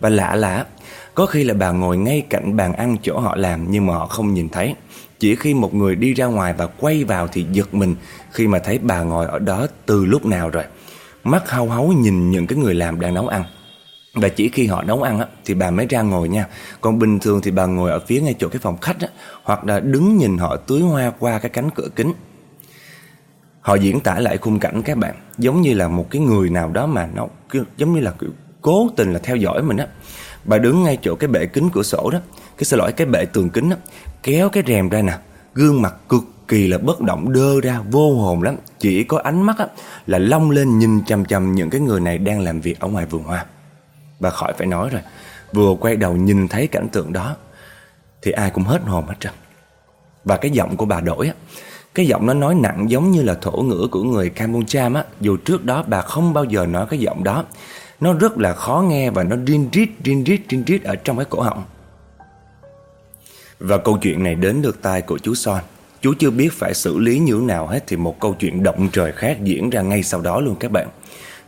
Và lạ lạ, có khi là bà ngồi ngay cạnh bàn ăn chỗ họ làm nhưng mà họ không nhìn thấy. Chỉ khi một người đi ra ngoài và quay vào thì giật mình khi mà thấy bà ngồi ở đó từ lúc nào rồi. Mắt hau háu nhìn những cái người làm đang nấu ăn. Và chỉ khi họ nấu ăn á, thì bà mới ra ngồi nha. Còn bình thường thì bà ngồi ở phía ngay chỗ cái phòng khách á, Hoặc là đứng nhìn họ tưới hoa qua cái cánh cửa kính. Họ diễn tả lại khung cảnh các bạn Giống như là một cái người nào đó mà nó Giống như là cố tình là theo dõi mình á. Bà đứng ngay chỗ cái bệ kính cửa sổ đó Cái xin lỗi cái bệ tường kính á Kéo cái rèm ra nè Gương mặt cực kỳ là bất động đơ ra vô hồn lắm. Chỉ có ánh mắt á, là long lên nhìn chằm chằm những cái người này đang làm việc ở ngoài vườn hoa. Và khỏi phải nói rồi Vừa quay đầu nhìn thấy cảnh tượng đó Thì ai cũng hết hồn hết trơn. Và cái giọng của bà đổi á Cái giọng nó nói nặng giống như là thổ ngữ của người Campuchia á. Dù trước đó bà không bao giờ nói cái giọng đó Nó rất là khó nghe và nó rin rít rin rít rin rít ở trong cái cổ họng. Và câu chuyện này đến được tai của chú Son. Chú chưa biết phải xử lý như thế nào hết Thì một câu chuyện động trời khác diễn ra ngay sau đó luôn các bạn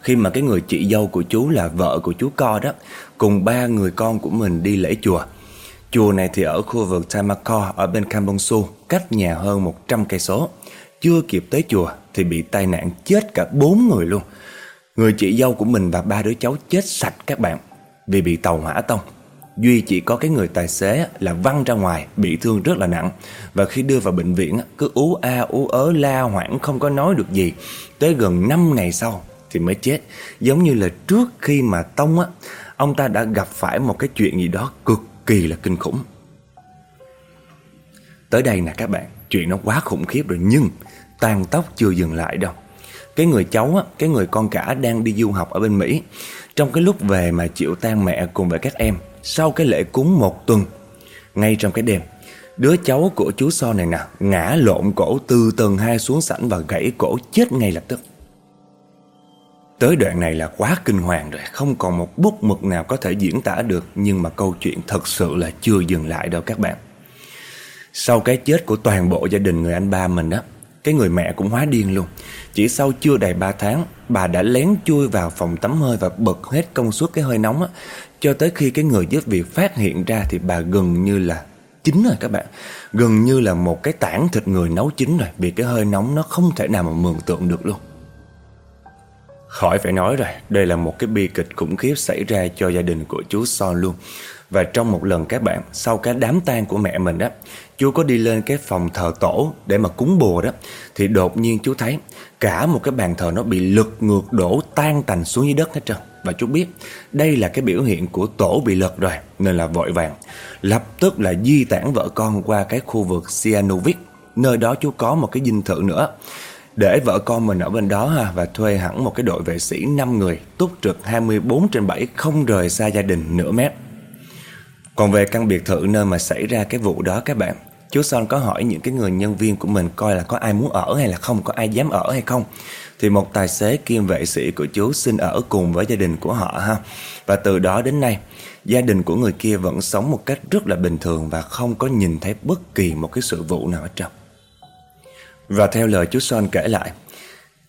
Khi mà cái người chị dâu của chú là vợ của chú Co đó Cùng ba người con của mình đi lễ chùa Chùa này thì ở khu vực Tamako ở bên Kampongsu, cách nhà hơn 100 cây số. Chưa kịp tới chùa thì bị tai nạn chết cả bốn người luôn. Người chị dâu của mình và ba đứa cháu chết sạch các bạn vì bị tàu hỏa tông. Duy chỉ có cái người tài xế là văng ra ngoài, bị thương rất là nặng. Và khi đưa vào bệnh viện cứ ú a ú ớ la hoảng không có nói được gì. Tới gần 5 ngày sau thì mới chết. Giống như là trước khi mà tông á, ông ta đã gặp phải một cái chuyện gì đó cực kỳ là kinh khủng. Tới đây nè các bạn, chuyện nó quá khủng khiếp rồi nhưng tàn tóc chưa dừng lại đâu. Cái người cháu á, cái người con cả đang đi du học ở bên Mỹ. Trong cái lúc về mà chịu tan mẹ cùng với các em, sau cái lễ cúng một tuần, ngay trong cái đêm, đứa cháu của chú So này nè, ngã lộn cổ từ tầng hai xuống sảnh và gãy cổ chết ngay lập tức. Tới đoạn này là quá kinh hoàng rồi Không còn một bút mực nào có thể diễn tả được Nhưng mà câu chuyện thật sự là chưa dừng lại đâu các bạn Sau cái chết của toàn bộ gia đình người anh ba mình đó cái người mẹ cũng hóa điên luôn. Chỉ sau chưa đầy 3 tháng Bà đã lén chui vào phòng tắm hơi Và bật hết công suất cái hơi nóng á. Cho tới khi cái người giúp việc phát hiện ra Thì bà gần như là chín rồi các bạn. Gần như là một cái tảng thịt người nấu chín rồi Vì cái hơi nóng nó không thể nào mà mường tượng được luôn. Khỏi phải nói rồi, đây là một cái bi kịch khủng khiếp xảy ra cho gia đình của chú Son luôn. Và trong một lần các bạn, sau cái đám tang của mẹ mình đó, chú có đi lên cái phòng thờ tổ để mà cúng bùa đó, thì đột nhiên chú thấy cả một cái bàn thờ nó bị lật ngược đổ tan tành xuống dưới đất hết trơn. Và chú biết đây là cái biểu hiện của tổ bị lật rồi, nên là vội vàng. Lập tức là di tản vợ con qua cái khu vực Sianovic, nơi đó chú có một cái dinh thự nữa để vợ con mình ở bên đó ha và thuê hẳn một cái đội vệ sĩ 5 người túc trực 24 trên 7 không rời xa gia đình nửa mét. Còn về căn biệt thự nơi mà xảy ra cái vụ đó các bạn, chú Son có hỏi những cái người nhân viên của mình coi là có ai muốn ở hay là không, có ai dám ở hay không. Thì một tài xế kiêm vệ sĩ của chú xin ở cùng với gia đình của họ ha. Và từ đó đến nay, gia đình của người kia vẫn sống một cách rất là bình thường và không có nhìn thấy bất kỳ một cái sự vụ nào ở trong. Và theo lời chú Son kể lại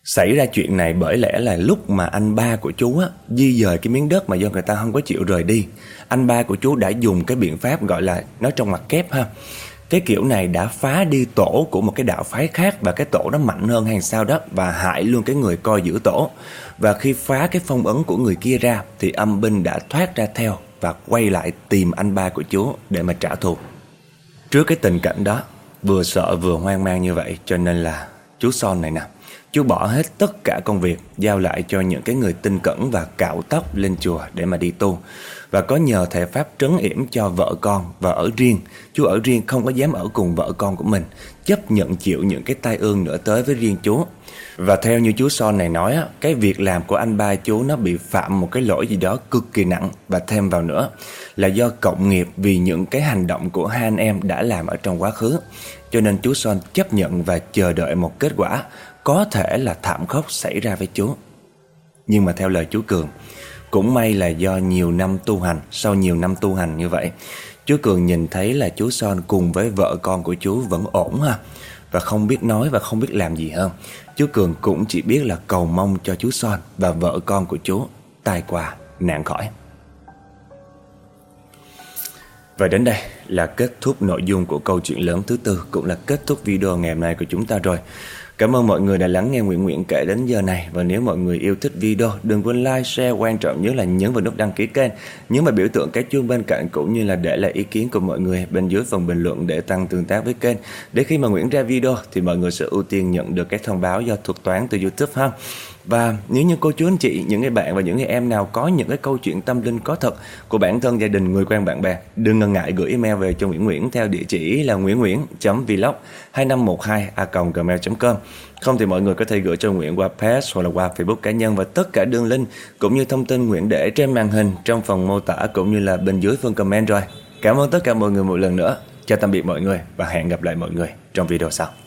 Xảy ra chuyện này bởi lẽ là lúc mà anh ba của chú á, di dời cái miếng đất mà do người ta không có chịu rời đi Anh ba của chú đã dùng cái biện pháp gọi là nói trong mặt kép ha. Cái kiểu này đã phá đi tổ của một cái đạo phái khác Và cái tổ nó mạnh hơn hay sao đó Và hại luôn cái người coi giữ tổ. Và khi phá cái phong ấn của người kia ra Thì âm binh đã thoát ra theo Và quay lại tìm anh ba của chú để mà trả thù. Trước cái tình cảnh đó Vừa sợ vừa hoang mang như vậy cho nên là chú Son này nè. Chú bỏ hết tất cả công việc, Giao lại cho những cái người tinh cẩn và cạo tóc lên chùa để mà đi tu. Và có nhờ thầy Pháp trấn yểm cho vợ con và ở riêng. Chú ở riêng không có dám ở cùng vợ con của mình, Chấp nhận chịu những cái tai ương nữa tới với riêng chú. Và theo như chú Son này nói Cái việc làm của anh ba chú nó bị phạm một cái lỗi gì đó cực kỳ nặng. Và thêm vào nữa là do cộng nghiệp vì những cái hành động của hai anh em đã làm ở trong quá khứ cho nên chú Son chấp nhận và chờ đợi một kết quả có thể là thảm khốc xảy ra với chú. Nhưng mà theo lời chú Cường, cũng may là do nhiều năm tu hành, sau nhiều năm tu hành như vậy, chú Cường nhìn thấy là chú Son cùng với vợ con của chú vẫn ổn ha và không biết nói và không biết làm gì hơn. Chú Cường cũng chỉ biết là cầu mong cho chú Son và vợ con của chú tai qua nạn khỏi. Và đến đây là kết thúc nội dung của câu chuyện lớn thứ tư Cũng là kết thúc video ngày hôm nay của chúng ta rồi. Cảm ơn mọi người đã lắng nghe Nguyễn Nguyễn kể đến giờ này. Và nếu mọi người yêu thích video Đừng quên like, share, quan trọng nhất là nhấn vào nút đăng ký kênh Nhấn vào biểu tượng cái chuông bên cạnh Cũng như là để lại ý kiến của mọi người bên dưới phần bình luận Để tăng tương tác với kênh. Để khi mà Nguyễn ra video Thì mọi người sẽ ưu tiên nhận được cái thông báo do thuật toán từ Youtube ha và nếu như cô chú anh chị, những người bạn và những người em nào có những cái câu chuyện tâm linh có thật của bản thân gia đình, người quen bạn bè, đừng ngần ngại gửi email về cho Nguyễn Nguyễn theo địa chỉ là nguyễn nguyễn vlog 2512 a gmail.com. Không thì mọi người có thể gửi cho Nguyễn qua page hoặc là qua Facebook cá nhân và tất cả đường link cũng như thông tin Nguyễn để trên màn hình trong phần mô tả cũng như là bên dưới phần comment rồi. Cảm ơn tất cả mọi người một lần nữa. Chào tạm biệt mọi người và hẹn gặp lại mọi người trong video sau.